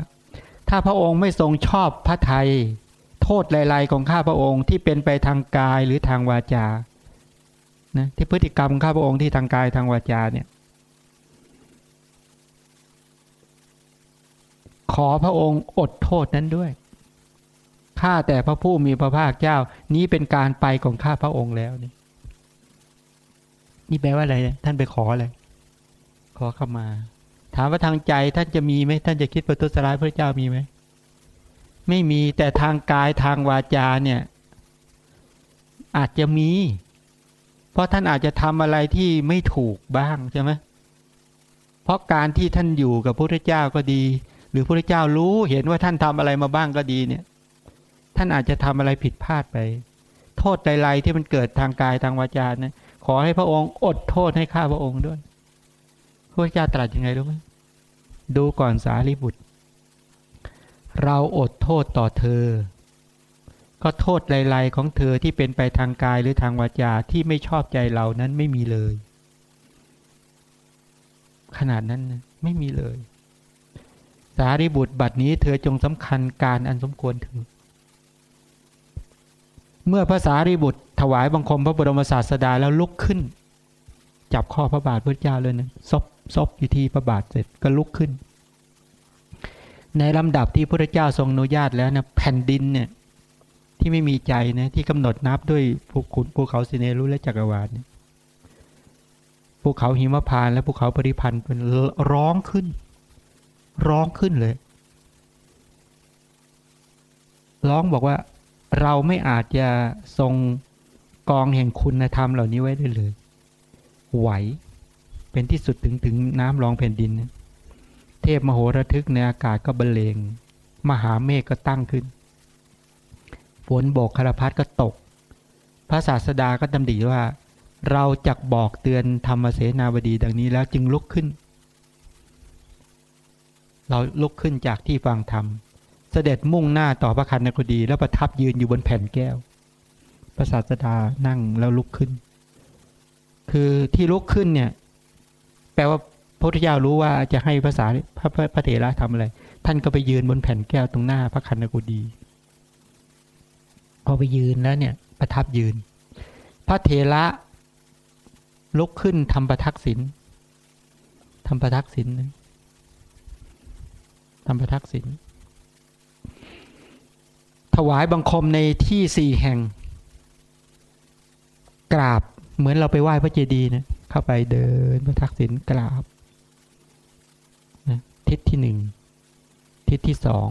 ถ้าพระองค์ไม่ทรงชอบพระไทย โทษไลๆของข้าพระองค์ที่เป็นไปทางกายหรือทางวาจานะที่พฤติกรรมข้าพระองค์ที่ทางกายทางวาจาเนี่ย ขอพระองค์อดโทษนั้นด้วยข้าแต่พระผู้มีพระภาคเจ้า นี้เป็นการไปของข้าพระองค์แล้วนี่นี่แปลว่าอะไรท่านไปขออะไรขอเข้ามา ถามว่าทางใจท่านจะมีไหมท่านจะคิดประทุษร้ายพระเจ้ามีไหม ไม่มีแต่ทางกายทางวาจาเนี่ยอาจจะมี เพราะท่านอาจจะทำอะไรที่ไม่ถูกบ้างใช่ไหมเพราะการที่ท่านอยู่กับพระพุทธเจ้าก็ดี หรือพระพุทธเจ้ารู้เห็นว่าท่านทำอะไรมาบ้างก็ดีเนี่ย ท่านอาจจะทำอะไรผิดพลาดไป โทษใดๆที่มันเกิดทางกายทางวาจาเนะขอให้พระองค์อดโทษให้ข้าพระองค์ด้วยพระพุทธเจ้าตรัสยังไงรู้ไหมดูก่อนสารีบุตร เราอดโทษต่อเธอ ก็โทษไลๆของเธอที่เป็นไปทางกายหรือทางวาจาที่ไม่ชอบใจเรานั้นไม่มีเลย ขนาดนั้นไม่มีเลย สารีบุตรบัดนี้เธอจงสำคัญการอันสมควรถึง เมื่อพระสารีบุตรถวายบังคมพระบรมศาสดาแล้วลุกขึ้น จับข้อพระบาทพระเจ้าเลยนะซบซบอยู่ที่พระบาทเสร็จก็ลุกขึ้น ในลำดับที่พระเจ้าทรงอนุญาตแล้วนะแผ่นดินเนี่ยที่ไม่มีใจนะที่กำหนดนับด้วยภูขุนภูเขาสิเนรุและจักรวาลภูเขาหิมพานและภูเขาปริพันธ์เป็นร้องขึ้น ร้องขึ้นเลย ร้องบอกว่าเราไม่อาจจะทรงกองแห่งคุณธรรมเหล่านี้ไว้ได้เลย ไหว เป็นที่สุดถึงถึงน้ำรองแผ่นดิน เทพมโหระทึกในอากาศก็บรรเลง มหาเมฆก็ตั้งขึ้น ฝนโบกคารพัดก็ตก พระศาสดาก็ดำดิว่า เราจักบอกเตือนธรรมเสนาบดีดังนี้แล้วจึงลุกขึ้น เราลุกขึ้นจากที่ฟังธรรม เสด็จมุ่งหน้าต่อพระคันนกดี แล้วประทับยืนอยู่บนแผ่นแก้ว พระศาสดานั่งแล้วลุกขึ้น คือที่ลุกขึ้นเนี่ย แปลว่า พระพุทธเจ้ารู้ว่าจะให้ภาษาพระพระเถระทำอะไร ท่านก็ไปยืนบนแผ่นแก้วตรงหน้าพระคันกุดี พอไปยืนแล้วเนี่ยประทับยืน พระเถระลุกขึ้นทำประทักษิณทำประทักษิณทำประทักษิณถวายบังคมในที่สี่แห่ง กราบเหมือนเราไปไหว้พระเจดีย์นะเข้าไปเดินประทักษิณกราบ ทิศที่หนึ่งทิศที่สอง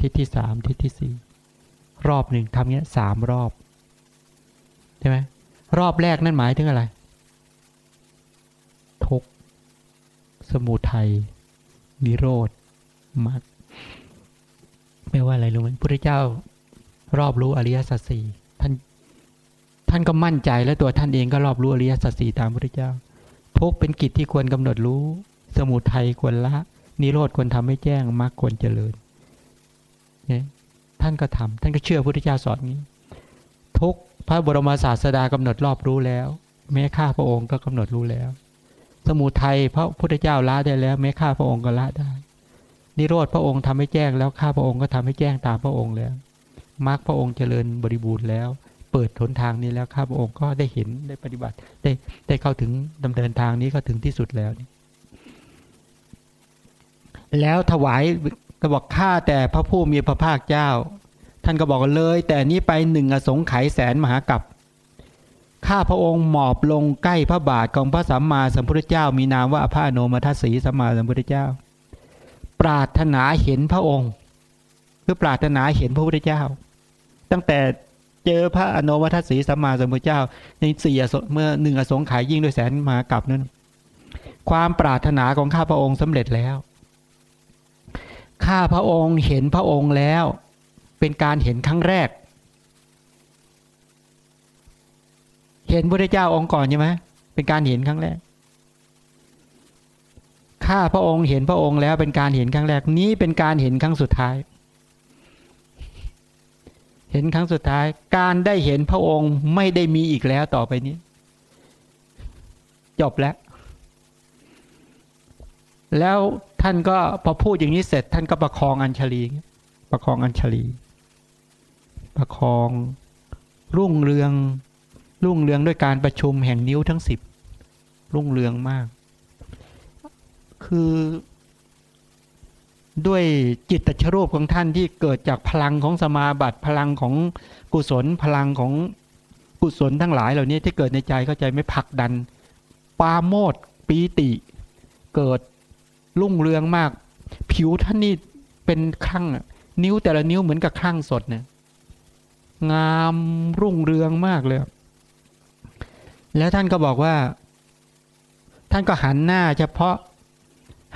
ทิศที่สามทิศที่สี่รอบหนึ่งทำเงี้ยสามรอบใช่ไหมรอบแรกนั่นหมายถึงอะไร ทุกสมุทัยนิโรธมรรคแปลว่าอะไรรู้ไหมพระเจ้ารอบรู้อริยสัจสี่ท่านท่านก็มั่นใจและตัวท่านเองก็รอบรู้อริยสัจสี่ตามพระเจ้าทุกเป็นกิจที่ควรกำหนดรู้ สมุทัยควรละ นิโรธควรทำให้แจ้งมรรคควรเจริญเนี่ยท่านก็ทำท่านก็เชื่อพุทธเจ้าสอนนี้ ทุกพระบรมศาสดากำหนดรอบรู้แล้ว แม้ข้าพระองค์ก็กำหนดรู้แล้ว สมุทัยพระพุทธเจ้าละได้แล้ว แม้ข้าพระองค์ก็ละได้ นิโรธพระองค์ทำให้แจ้งแล้วข้าพระองค์ก็ทำให้แจ้งตามพระองค์แล้วมรรคพระองค์เจริญบริบูรณ์แล้ว เปิดหนทางนี้แล้วข้าพระองค์ก็ได้เห็นได้ปฏิบัติ ได้ได้เข้าถึงดำเนินทางนี้ก็ถึงที่สุดแล้ว แล้วถวายก็บอกข้าแต่พระผู้มีพระภาคเจ้า ท่านก็บอกเลย แต่นี้ไปหนึ่งอสงไขยแสนมหากับข้าพระองค์หมอบลงใกล้พระบาทของพระสัมมาสัมพุทธเจ้า มีนามว่าพระโนมัทสีสัมมาสัมพุทธเจ้า ปรารถนาเห็นพระองค์คือปรารถนาเห็นพระพุทธเจ้า ตั้งแต่เจอพระอนุวัตสีสัมมาสัมพุทธเจ้า ในสี่เมื่อหนึ่งอสงไขยยิ่งด้วยแสนมหากับนั้น ความปรารถนาของข้าพระองค์สำเร็จแล้ว ข้าพระองค์เห็นพระองค์แล้ว เป็นการเห็นครั้งแรก เห็นพระเจ้าองค์ก่อนใช่ไหมเป็นการเห็นครั้งแรกข้าพระองค์เห็นพระองค์แล้วเป็นการเห็นครั้งแรกนี้เป็นการเห็นครั้งสุดท้าย เห็นครั้งสุดท้าย การได้เห็นพระองค์ไม่ได้มีอีกแล้วต่อไปนี้ จบแล้ว แล้ว ท่านก็พอพูดอย่างนี้เสร็จ ท่านก็ประคองอัญชลี ประคองอัญชลี ประคอง รุ่งเรือง รุ่งเรืองด้วยการประชุมแห่งนิ้วทั้งสิบรุ่งเรืองมาก คือด้วยจิตตชรูปของท่านที่เกิดจากพลังของสมาบัติพลังของกุศลพลังของกุศลทั้งหลายเหล่านี้ที่เกิดในใจเข้าใจไม่ผักดัน ปาโมดปีติ เกิด รุ่งเรืองมาก ผิวท่านนี่เป็นคลั่งนิ้วแต่ละนิ้วเหมือนกับคลั่งสดเนี่ยงามรุ่งเรืองมากเลย แล้วท่านก็บอกว่า ท่านก็หันหน้าเฉพาะ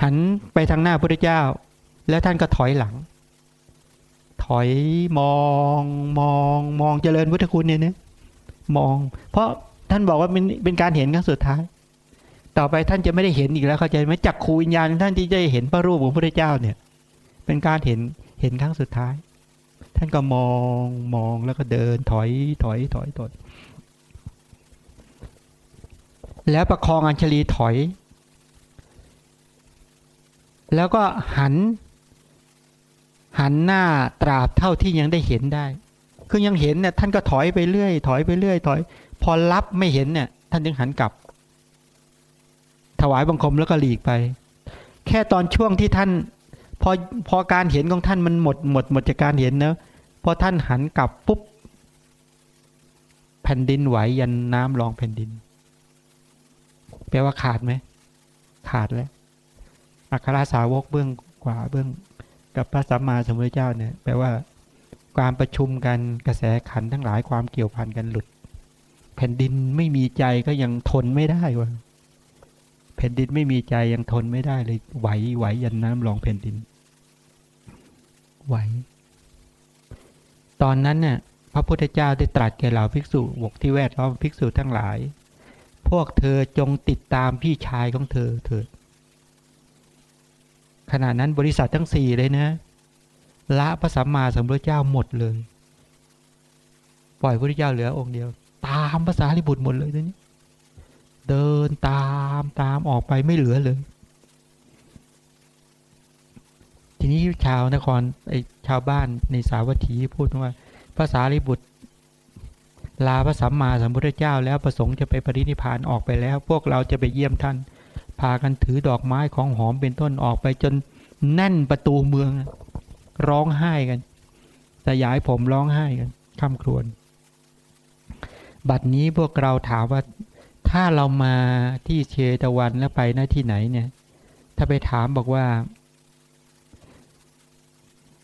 หันไปทางหน้าพระเจ้า แล้วท่านก็ถอยหลัง ถอยมองมองมองเจริญพุทธคุณเนี่ยนะมอง เพราะท่านบอกว่าเป็นเป็นการเห็นครั้งสุดท้าย ต่อไปท่านจะไม่ได้เห็นอีกแล้วเข้าใจไหมจักขูวิญญาณท่านที่จะเห็นพระรูปของพระเจ้าเนี่ย เป็นการเห็นเห็นครั้งสุดท้าย ท่านก็มองมองแล้วก็เดินถอยถอยถอยถอยแล้วประคองอัญชลีถอย แล้วก็หัน หันหน้าตราบเท่าที่ยังได้เห็นได้ คือยังเห็นเนี่ยท่านก็ถอยไปเรื่อย ถอยไปเรื่อย ถอย พอรับไม่เห็นเนี่ย ท่านจึงหันกลับ ถวายบังคมแล้วก็หลีกไป แค่ตอนช่วงที่ท่าน พอพอการเห็นของท่านมันหมดหมดหมดจากการเห็นเนะพอท่านหันกลับปุ๊บแผ่นดินไหวยันน้ำรองแผ่นดิน แปลว่าขาดไหม ขาดแล้วอัครสาวกเบื้องกว่าเบื้อง กับพระสัมมาสัมพุทธเจ้าเนี่ย แปลว่าการประชุมกันกระแสขันทั้งหลายความเกี่ยวพันกันหลุด แผ่นดินไม่มีใจก็ยังทนไม่ได้วะแผ่นดินไม่มีใจยังทนไม่ได้เลยไหวไหวยันน้ำรองแผ่นดิน ไหว ตอนนั้นเนี่ยพระพุทธเจ้าได้ตรัสแก่เหล่าภิกษุบกที่แวดล้อมภิกษุทั้งหลาย พวกเธอจงติดตามพี่ชายของเธอเถิดขณะนั้นบริษัททั้งสี่เลยนะ ละพระสัมมาสัมพุทธเจ้าหมดเลย ปล่อยพระพุทธเจ้าเหลือองค์เดียว ตามภาษาลิบุตรหมดเลยตอนนี้ เดินตามตามออกไปไม่เหลือเลย ทีนี้ชาวนครไอชาวบ้านในสาวัตถีพูดว่าภาษาลิบุตร ลาพระสัมมาสัมพุทธเจ้า แล้วประสงค์จะไปปรินิพานออกไปแล้ว พวกเราจะไปเยี่ยมท่าน พากันถือดอกไม้ของหอมเป็นต้นออกไปจนแน่นประตูเมือง ร้องไห้กันสยายผมร้องไห้กันคำครวญบัดนี้พวกเราถามว่า ถ้าเรามาที่เชตวันแล้วไปหน้าที่ไหนเนี่ย ถ้าไปถามบอกว่า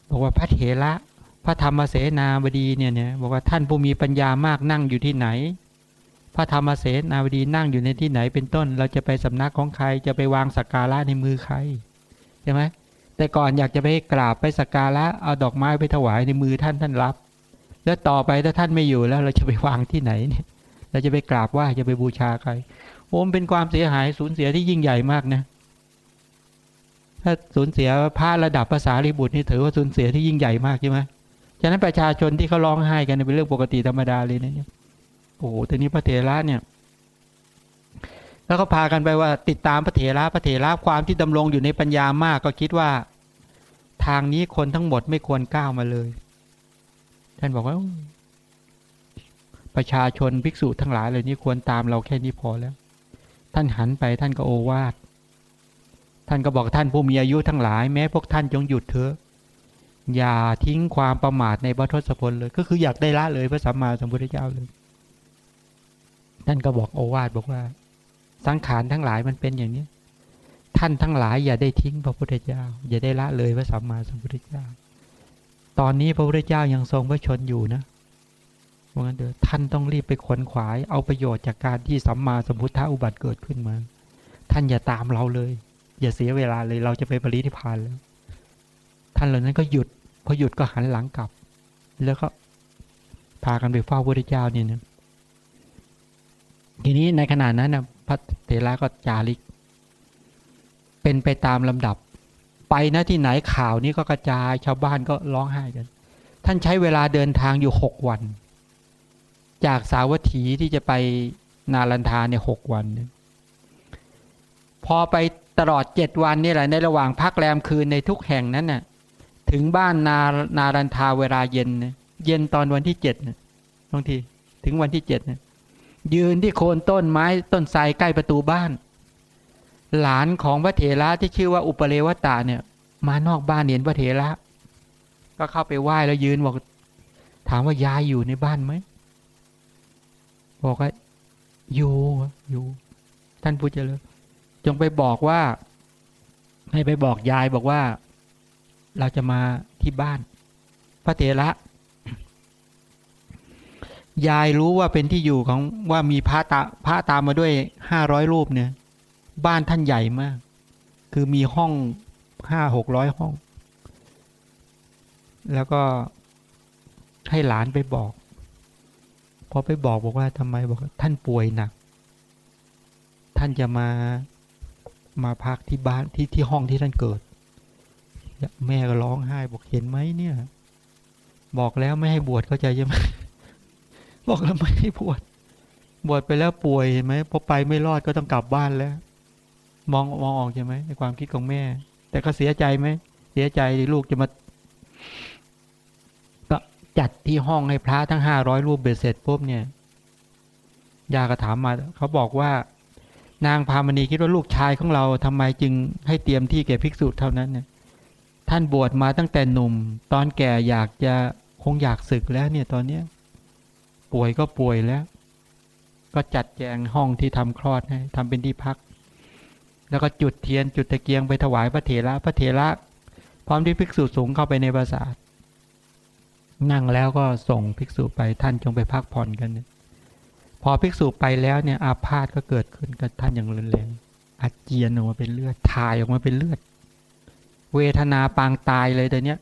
บอกว่าพระเถระพระธรรมเสนาบดีเนี่ยเนี่ยบอกว่าท่านผู้มีปัญญามากนั่งอยู่ที่ไหน พระธรรมเสนาบดีนั่งอยู่ในที่ไหนเป็นต้น เราจะไปสำนักของใครจะไปวางสักการะในมือใครใช่ไหมแต่ก่อนอยากจะไปกราบไปสักการะเอาดอกไม้ไปถวายในมือท่านท่านรับ แล้วต่อไปถ้าท่านไม่อยู่แล้วเราจะไปวางที่ไหนเนี่ย เราจะไปกราบไหว้จะไปบูชาใครโอมเป็นความเสียหายสูญเสียที่ยิ่งใหญ่มากนะถ้าสูญเสียพระระดับภาษาลิบุตรนี่ถือว่าสูญเสียที่ยิ่งใหญ่มากใช่ไหมฉะนั้นประชาชนที่เขาร้องไห้กันเป็นเรื่องปกติธรรมดาเลยนะเนี่ยโอ้โหทีนี้พระเถระเนี่ย แล้วก็พากันไปว่า ติดตามพระเถระพระเถระความที่ดำรงอยู่ในปัญญามากก็คิดว่า ทางนี้คนทั้งหมดไม่ควรก้าวมาเลย ท่านบอกว่า ประชาชนภิกษุทั้งหลายเลยนี่ควรตามเราแค่นี้พอแล้ว ท่านหันไปท่านก็โอวาทท่านก็บอกท่านผู้มีอายุทั้งหลาย แม้พวกท่านจงหยุดเถอะอย่าทิ้งความประมาทในพระทศพลเลย ก็คืออยากได้ละเลยพระสัมมาสัมพุทธเจ้าเลย ท่านก็บอกโอวาทบอกว่า สังขารทั้งหลายมันเป็นอย่างนี้ ท่านทั้งหลายอย่าได้ทิ้งพระพุทธเจ้า อย่าได้ละเลยพระสัมมาสัมพุทธเจ้า ตอนนี้พระพุทธเจ้ายังทรงพระชนอยู่นะ ราะงั้นเดี๋ยวท่านต้องรีบไปขวนขวาย เอาประโยชน์จากการที่สัมมาสัมพุทธะอุบัติเกิดขึ้นมา ท่านอย่าตามเราเลย อย่าเสียเวลาเลยเราจะไปปริธิพานแล้ว ท่านเหล่านั้นก็หยุดพอหยุดก็หันหลังกลับ แล้วก็พากันไปเฝ้าพระพุทธเจ้าเนี่ยนะทีนี้ในขณะนั้นนะพระเถระก็จาริก เป็นไปตามลำดับ ไปนะที่ไหนข่าวนี้ก็กระจายชาวบ้านก็ร้องไห้กัน ท่านใช้เวลาเดินทางอยู่หกวัน จากสาวัตถีที่จะไปนาลันทาเนี่ยหกวัน พอไปตลอดเจ็ดวันนี่แหละในระหว่างพักแรมคืนในทุกแห่งนั้นน่ะถึงบ้านนานารันทาเวลาเย็น เย็นตอนวันที่เจ็ดนะบางทีถึงวันที่เจ็ดนะยืนที่โคนต้นไม้ต้นไทรใกล้ประตูบ้าน หลานของพระเถระที่ชื่อว่าอุปเลวตาเนี่ย มานอกบ้านเห็นพระเถระก็เข้าไปไหว้แล้วยืนบอก ถามว่ายายอยู่ในบ้านไหม บอกว่าอยู่อยู่ ท่านพูดเจริญจงไปบอกว่า ให้ไปบอกยายบอกว่า เราจะมาที่บ้าน พระเถระยายรู้ว่าเป็นที่อยู่ของว่ามีพระตาพระตามมาด้วยห้าร้อยรูปเนี่ย บ้านท่านใหญ่มาก คือมีห้องห้าหกร้อยห้อง แล้วก็ให้หลานไปบอก พอไปบอกบอกว่าทำไมบอกท่านป่วยหนัก ท่านจะมามาพักที่บ้านที่ที่ห้องที่ท่านเกิด แม่ก็ร้องไห้บอกเห็นไหมเนี่ย บอกแล้วไม่ให้บวชเข้าใจใช่ไหมบอกแล้วไม่ให้บวชบวชไปแล้วป่วยเห็นไหมพอไปไม่รอดก็ต้องกลับบ้านแล้ว มองมองออกใช่ไหมในความคิดของแม่ แต่ก็เสียใจไหมเสียใจลูกจะมา จัดที่ห้องให้พระทั้งห้าร้อยรูปเบ็ดเสร็จปุ๊บเนี่ยยาก็ถามมาเขาบอกว่า นางพามณีคิดว่าลูกชายของเราทำไมจึงให้เตรียมที่แก่ภิกษุเท่านั้นเนี่ยท่านบวชมาตั้งแต่หนุ่ม ตอนแก่อยากจะคงอยากศึกแล้วเนี่ยตอนเนี้ยป่วยก็ป่วยแล้ว ก็จัดแจงห้องที่ทำคลอดให้ทำเป็นที่พัก แล้วก็จุดเทียนจุดตะเกียงไปถวายพระเถระพระเถระพร้อมที่ภิกษุสูงเข้าไปในปราสาท นั่งแล้วก็ส่งภิกษุไปท่านจงไปพักผ่อนกัน พอภิกษุไปแล้วเนี่ยอาพาธก็เกิดขึ้นกับท่านอย่างรุนแรงอาเจียนออกมาเป็นเลือดถ่ายออกมาเป็นเลือด เวทนาปางตายเลยแต่เนี้ย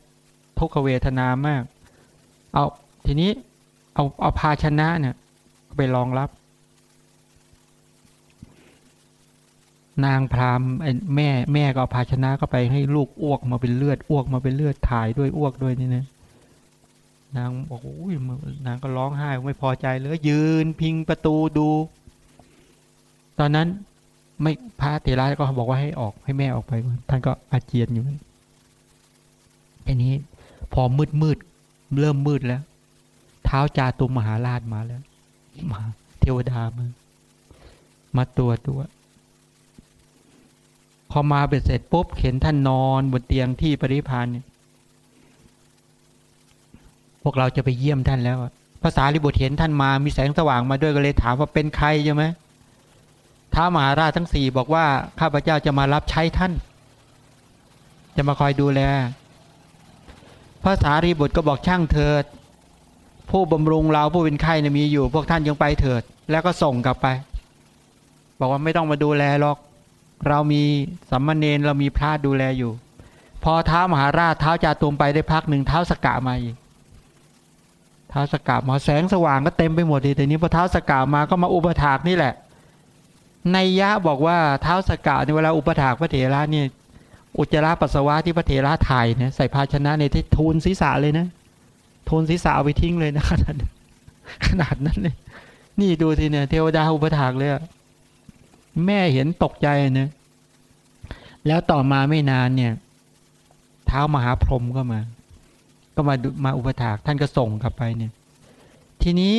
ทุกขเวทนามาก เอาทีนี้เอาเอาภาชนะเนี่ยไปรองรับ นางพรามแม่แม่ก็เอาภาชนะก็ไปให้ลูกอ้วกมาเป็นเลือดอ้วกมาเป็นเลือดถ่ายด้วยอ้วกด้วยนี่นะ นางบอกโอ้ยนางก็ร้องไห้ไม่พอใจเลยยืนพิงประตูดู ตอนนั้นไม่พระเตระก็บอกว่าให้ออกให้แม่ออกไป ท่านก็อาเจียนอยู่อันนี้ พอมืดมืดเริ่มมืดแล้ว เท้าจาตุมมหาราชมาแล้ว มาเทวดามามาตัวตัวพอมาเบ็ดเสร็จปุ๊บเห็นท่านนอนบนเตียงที่ปริพานเนี่ย พวกเราจะไปเยี่ยมท่านแล้วภาษาลิบุตรเห็นท่านมามีแสงสว่างมาด้วยก็เลยถามว่าเป็นใครใช่ไหมท้ามหาราชทั้งสี่บอกว่าข้าพเจ้าจะมารับใช้ท่าน จะมาคอยดูแลพระสารีบุตรก็บอกช่างเถิด ผู้บำรุงเราผู้เป็นไข้เนี่ยมีอยู่ พวกท่านยังไปเถิด แล้วก็ส่งกลับไป บอกว่าไม่ต้องมาดูแลหรอก เรามีสัมมาเนนเรามีพระดูแลอยู่ พอเท้ามหาราชเท้าจาตุมไปได้พักหนึ่งเท้าสกกะมาอีก ท้าสกกะมาแสงสว่างก็เต็มไปหมดเลยแต่นี้พอเท้าสกกะมาก็มาอุปถากนี่แหละ ในยะบอกว่าเท้าสกะในเวลาอุปถากพระเถระเนี่ยอุจจาระปัสสาวะที่พระเถระถ่ายเนี่ยใส่ภาชนะในที่ทูลศีรษะเลยนะทูลศีรษะเอาไปทิ้งเลยนะขนาดขนาดนั้นเลยนี่ดูทีเนี่ยเทวดาอุปถากเลยแม่เห็นตกใจเนะแล้วต่อมาไม่นานเนี่ย เท้ามหาพรหมก็มา ก็มามาอุปถากท่านก็ส่งกลับไปเนี่ย ทีนี้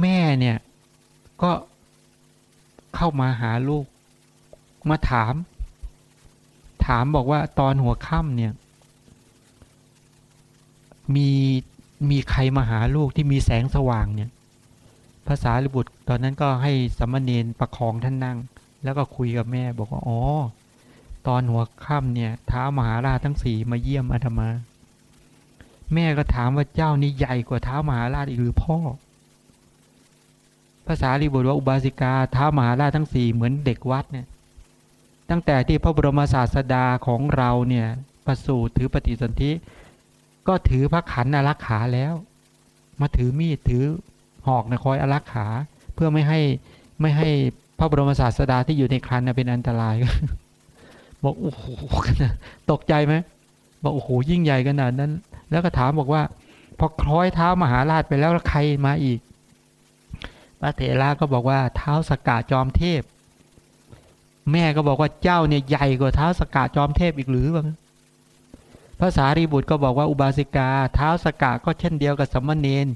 แม่เนี่ย ก็เข้ามาหาลูก มาถาม ถามบอกว่าตอนหัวค่ำเนี่ย มีมีใครมาหาลูกที่มีแสงสว่างเนี่ยภาษาลิบุตรตอนนั้นก็ให้สมณเณรประคองท่านนั่ง แล้วก็คุยกับแม่บอกว่าอ๋อ ตอนหัวค่ำเนี่ยท้ามหาราชทั้งสี่มาเยี่ยมอาตมา แม่ก็ถามว่าเจ้านี่ใหญ่กว่าท้ามหาราชอีกหรือพ่อ ภาษาลิบุตรว่าอุบาสิกาท้ามหาราชทั้งสี่เหมือนเด็กวัดเนี่ย ตั้งแต่ที่พระบรมศาสดาของเราเนี่ยประสูติถือปฏิสนธิก็ถือพระขันอารักขาแล้ว มาถือมีดถือหอกนะคอยอารักขา เพื่อไม่ให้ไม่ให้พระบรมศาสดาที่อยู่ในครันเป็นอันตราย บอกโอ้โหตกใจไหมบอกโอ้โหยิ่งใหญ่ขนาดนั้น แล้วก็ถามบอกว่า พอคล้อยเท้ามหาราชไปแล้วใครมาอีกพระเถระก็บอกว่าเท้าสกาจอมเทพ แม่ก็บอกว่าเจ้าเนี่ยใหญ่กว่าเท้าสกาจอมเทพอีกหรือบ้างภาษารีบุตรก็บอกว่าอุบาสิกาเท้าสกาก็เช่นเดียวกับสมณเณร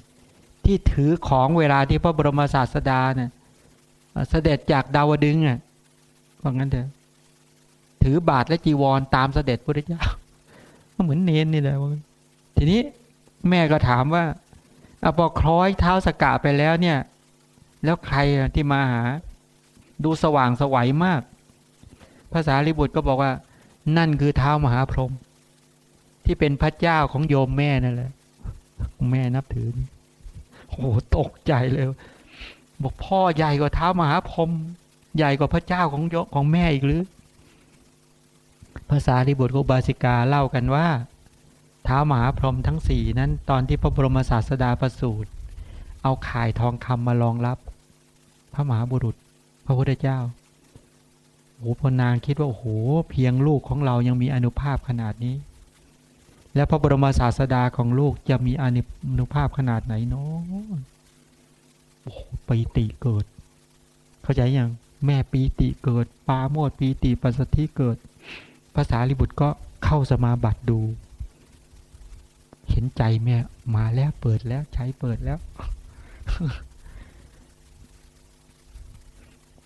ที่ถือของเวลาที่พระบรมศาสดาเนี่ยเสด็จจากดาวดึงอะว่างั้นเถอะ ถือบาทและจีวรตามเสด็จพระเจ้าก็เหมือนเนนนี่แหละทีนี้แม่ก็ถามว่าอพอคล้อยเท้าสกาไปแล้วเนี่ย แล้วใครที่มาหา ดูสว่างสวัยมาก ภาษาลิบุตรก็บอกว่า นั่นคือเท้ามหาพรหมที่เป็นพระเจ้าของโยมแม่นั่นแหละแม่นับถือโอ้ตกใจเลยบอกพ่อใหญ่กว่าเท้ามหาพรหมใหญ่กว่าพระเจ้าของยของแม่อีกหรือ ภาษาลิบุตรกบาสิกาเล่ากันว่าเท้ามหาพรหมทั้งสี่นั้นตอนที่พระบรมศาสดาประสูติเอาข่ายทองคำมารองรับ พระมหาบุรุษ พระพุทธเจ้าโอ้พนางคิดว่าโอ้โหเพียงลูกของเรายังมีอนุภาพขนาดนี้ และพระบรมศาสดาของลูกจะมีอนุภาพขนาดไหนเนาะโอ้ปีติเกิด เข้าใจยังแม่ปีติเกิดปาโมดปีติปัสสธิเกิด ภาษาลิบุตรก็เข้าสมาบัติดู เห็นใจแม่มาแล้วเปิดแล้วใช้เปิดแล้ว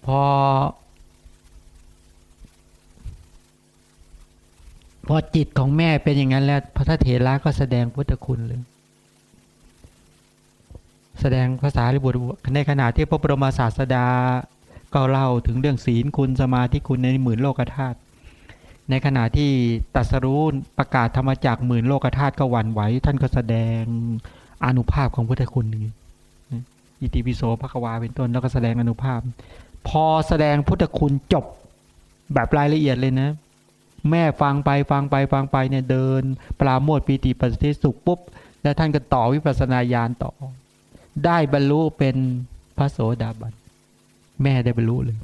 พอ พอจิตของแม่เป็นอย่างนั้นแล้วพระเถระก็แสดงพุทธคุณเลยแสดงภาษาลิบุตรในขณะที่พระบรมศาสดา ก็เล่าถึงเรื่องศีลคุณสมาธิคุณในหมื่นโลกธาตุ ในขณะที่ตัสรู้ประกาศธรรมจักหมื่นโลกธาตุก็หวั่นไหว ท่านก็แสดงอนุภาพของพุทธคุณนี่อิติปิโสภควาเป็นต้นแล้วก็แสดงอนุภาพ พอแสดงพุทธคุณจบแบบรายละเอียดเลยนะ แม่ฟังไปฟังไปฟังไปเนี่ยเดิน ปราโมทปีติปัสสิสุขปุ๊บ แล้วท่านก็ต่อวิปัสนาญาณต่อ ได้บรรลุเป็นพระโสดาบัน แม่ได้บรรลุเลย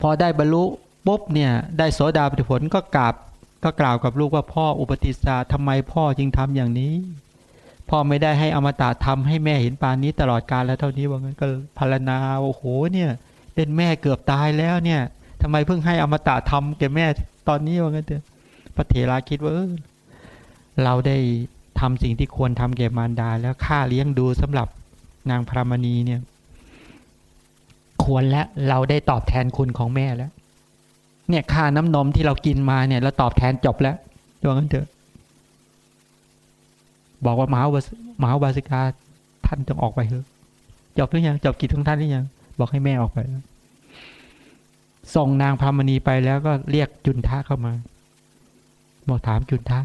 พอได้บรรลุ ปุ๊บเนี่ยได้โสดาปฏิผลก็กราบก็กล่าวกับลูกว่าพ่ออุปติสาทำไมพ่อจึงทำอย่างนี้ พ่อไม่ได้ให้อมตะทำให้แม่เห็นปานนี้ตลอดกาลแล้วเท่านี้ว่างั้นก็พารณาโอ้โหเนี่ยเป็นแม่เกือบตายแล้วเนี่ยทำไมเพิ่งให้อมตะทำแก่แม่ตอนนี้ว่างั้นเถอะพระเถระคิดว่าเออเราได้ทำสิ่งที่ควรทำแก่มารดา แล้วค่าเลี้ยงดูสำหรับนางพระมณีเนี่ย ควรแล้วเราได้ตอบแทนคุณของแม่แล้ว เนี่ยค่าน้ำนมที่เรากินมาเนี่ยเราตอบแทนจบแล้วว่างั้นเถอะ บอกว่ามหาวมหาวาสิกาท่านต้องออกไปเถอะจบหรือยังจบกิจของท่านหรือยังบอกให้แม่ออกไป ส่งนางพามณีไปแล้วก็เรียกจุนทะเข้ามาบอกถามจุนทะ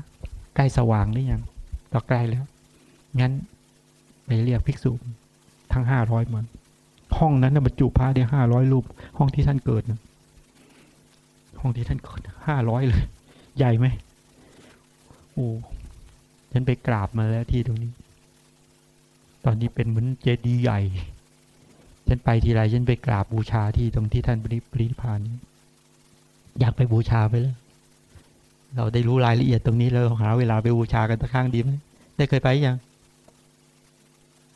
ใกล้สว่างหรือยังต่อใกล้แล้ว งั้นไปเรียกภิกษุทั้งห้าร้อยมาห้องนั้นนะบรรจุพระได้ห้าร้อยรูป ห้องที่ท่านเกิดนะ ห้องที่ท่านกิดห้าร้อยเลย ใหญ่ไหมโอ้ฉันไปกราบมาแล้วที่ตรงนี้ ตอนนี้เป็นเหมือนเจดีย์ใหญ่ ฉันไปทีไรฉันไปกราบบูชาที่ตรงที่ท่านปริปริพานอยากไปบูชาไปเลยเราได้รู้รายละเอียดตรงนี้แล้วหาเวลาไปบูชากันสักครั้งดีไหมได้เคยไปยัง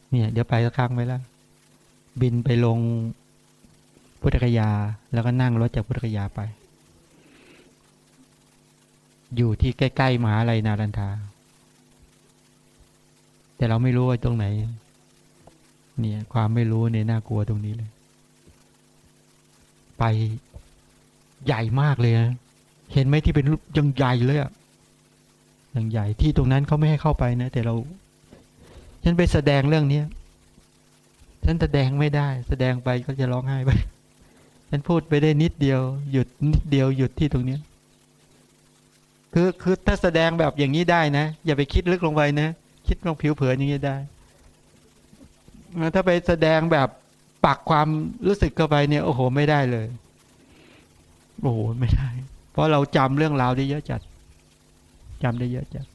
เนี่ย เดี๋ยวไปสักครั้งไว้แล้วบินไปลงพุทธคยา แล้วก็นั่งรถจากพุทธคยาไป อยู่ที่ใกล้ๆมหาลัยนารันทา แต่เราไม่รู้ว่าตรงไหน เนี่ย ความไม่รู้เนี่ยน่ากลัวตรงนี้เลย ไปใหญ่มากเลยนะเห็นไหมที่เป็นยังใหญ่เลยอะยังใหญ่ที่ตรงนั้นเขาไม่ให้เข้าไปนะ แต่เรา ฉันไปแสดงเรื่องเนี้ยฉันแสดงไม่ได้ แสดงไปก็จะร้องไห้ไปฉันพูดไปได้นิดเดียว หยุดนิดเดียวหยุดที่ตรงเนี้ย คือคือถ้าแสดงแบบอย่างนี้ได้นะ อย่าไปคิดลึกลงไปนะ คิดลงผิวเผินอย่างนี้ได้ ถ้าไปแสดงแบบปักความรู้สึกเข้าไปเนี่ย โอ้โหไม่ได้เลย โอ้โหไม่ได้ เพราะเราจำเรื่องราวได้เยอะจัดจำได้เยอะจัด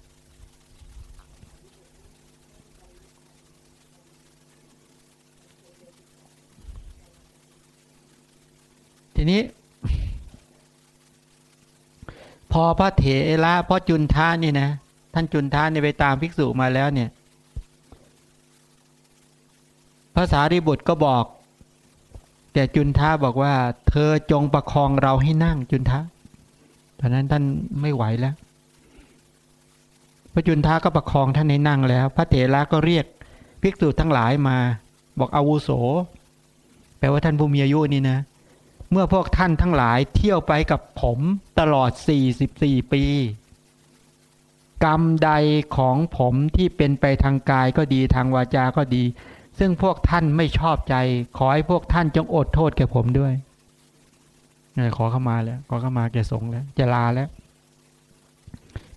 ทีนี้ พ อพระเถระพ่อจุนท้านี่นะ ท่านจุนท้าเนี่ยไปตามภิกษุมาแล้วเนี่ยภาษาริบุตรก็บอก แต่จุนท้าบอกว่า เธอจงประคองเราให้นั่งจุนท้าตอนนั้นท่านไม่ไหวแล้ว พระจุนท้าก็ประคองท่านให้นั่งแล้ว พระเถระก็เรียกภิกษุทั้งหลายมา บอกอาวุโส แปลว่าท่านผู้มีอายุนี่นะ เมื่อพวกท่านทั้งหลายเที่ยวไปกับผมตลอด 44 ปี กรรมใดของผมที่เป็นไปทางกายก็ดีทางวาจาก็ดี ซึ่งพวกท่านไม่ชอบใจ ขอให้พวกท่านจงอดโทษแก่ผมด้วยขอเข้ามาแล้ว ขอเข้ามาแก่สงแล้วจะลาแล้ว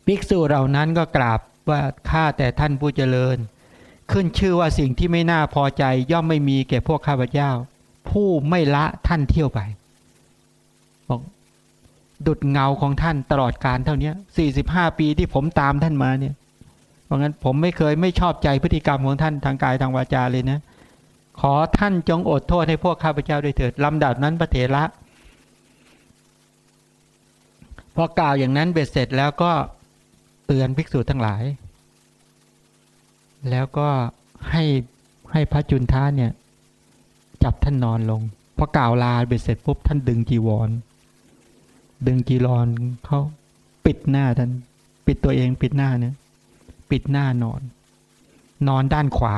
ภิกษุเหล่านั้นก็กราบว่าข้าแต่ท่านผู้เจริญ ขึ้นชื่อว่าสิ่งที่ไม่น่าพอใจย่อมไม่มีแก่พวกข้าพเจ้า ผู้ไม่ละท่านเที่ยวไป ดุดเงาของท่านตลอดการเท่านี้สี่สิบห้าปีที่ผมตามท่านมาเนี่ย เพราะงั้นผมไม่เคยไม่ชอบใจพฤติกรรมของท่านทางกายทางวาจาเลยนะ ขอท่านจงอดโทษให้พวกข้าพเจ้าด้วยเถิดลำดับนั้นพระเถระพอกล่าวอย่างนั้นเบ็ดเสร็จแล้วก็เตือนภิกษุทั้งหลาย แล้วก็ให้ให้พระจุนท้าเนี่ย จับท่านนอนลงพอกล่าวลาเบ็ดเสร็จปุ๊บท่านดึงจีวร ดึงจีรอนเขาปิดหน้าท่านปิดตัวเองปิดหน้าเนี่ย ปิดหน้านอน นอนด้านขวา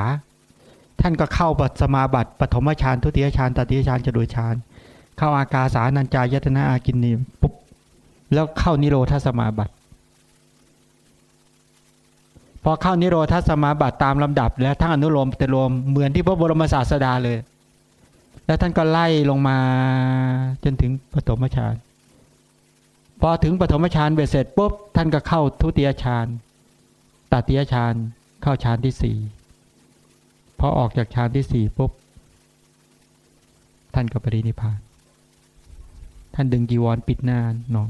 ท่านก็เข้าบัตสมาบัติปฐมฌานทุติยฌานตติยฌานจตุฌานเข้าอากาสานัญจายตนะอากินนีปุ๊บแล้วเข้านิโรธาสมาบัติพอเข้านิโรธาสมาบัติตามลำดับ แล้วทั้งอนุโลมแต่รวมเหมือนที่พระบรมศาสดาเลย แล้วท่านก็ไล่ลงมาจนถึงปฐมฌาน พอถึงปฐมฌานเบ็ดเสร็จปุ๊บท่านก็เข้าทุติยฌานตติยฌานเข้าฌานที่สี่พอออกจากฌานที่สี่ปุ๊บท่านก็ปรินิพาน ท่านดึงจีวรปิดหน้านอน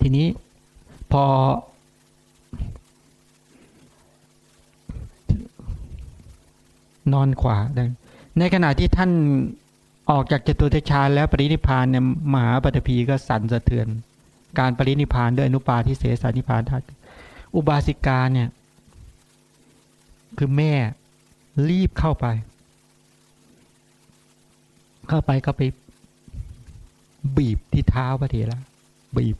ทีนี้พอ นอนขวาในขณะที่ท่าน ออกจากจตุตฌาแล้วปรินิพานเนี่ยมหาปฐพีก็สั่นสะเทือน การปรินิพานด้วยอนุปาทิเสสานิพานทัศอุบาสิกาเนี่ย คือแม่รีบเข้าไป เข้าไปก็ไป บีบที่เท้าพระเถระบีบ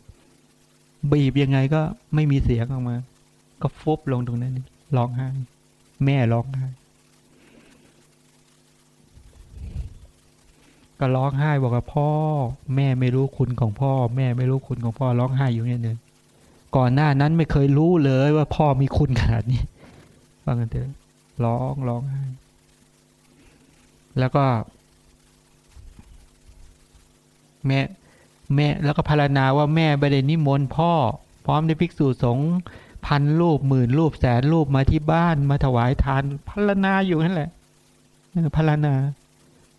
บีบยังไงก็ไม่มีเสียงออกมา ก็ฟุบลงตรงนั้นร้องไห้แม่ร้องไห้ ก็ร้องไห้บอกว่าพ่อ แม่ไม่รู้คุณของพ่อ แม่ไม่รู้คุณของพ่อร้องไห้อยู่เนี่ยนึงก่อนหน้านั้นไม่เคยรู้เลยว่าพ่อมีคุณขนาดนี้ฟังกันเถอะร้องร้องไห้ แล้วก็ แม่แม่แล้วก็พารณาว่าแม่ไปได้นิมนต์พ่อ พร้อมในภิกษุสงฆ์พันรูปหมื่นรูปแสนรูปมาที่บ้านมาถวายทานพารณาอยู่นั่นแหละพารณา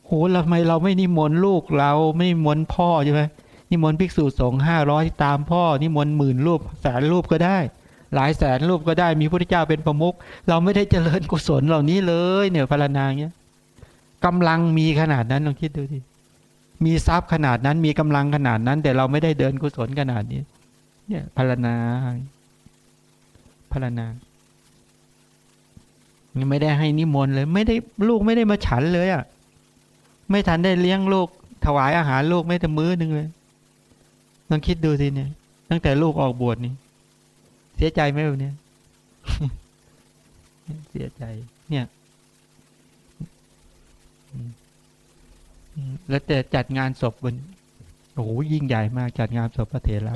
โหเราทำไมเราไม่นิมนต์ลูกเราไม่นิมนต์พ่อใช่ไหมนิมนต์ภิกษุสงฆ์ห้าร้อยตามพ่อ นิมนต์หมื่นรูปแสนรูปก็ได้ หลายแสนรูปก็ได้มีพระเจ้าเป็นประมุขเราไม่ได้เจริญกุศลเหล่านี้เลยเนี่ยพารนาเนี้ยกำลังมีขนาดนั้นลองคิดดูดิมีทรัพย์ขนาดนั้นมีกำลังขนาดนั้น แต่เราไม่ได้เดินกุศลขนาดนี้ เนี่ยพารนาพารนาไม่ได้ให้นิมนต์เลย ไม่ได้ลูกไม่ได้มาฉันเลยอะ่ะ ไม่ทันได้เลี้ยงลูก ถวายอาหารลูกไม่แต่มื้อนึงเลยลองคิดดูสิเนี่ย ตั้งแต่ลูกออกบวชนี่ เสียใจไหมแบบนี้เสียใจ เนี่ยแล้วแต่จัดงานศพบนโอ้โหยิ่งใหญ่มากจัดงานศพพระเถระ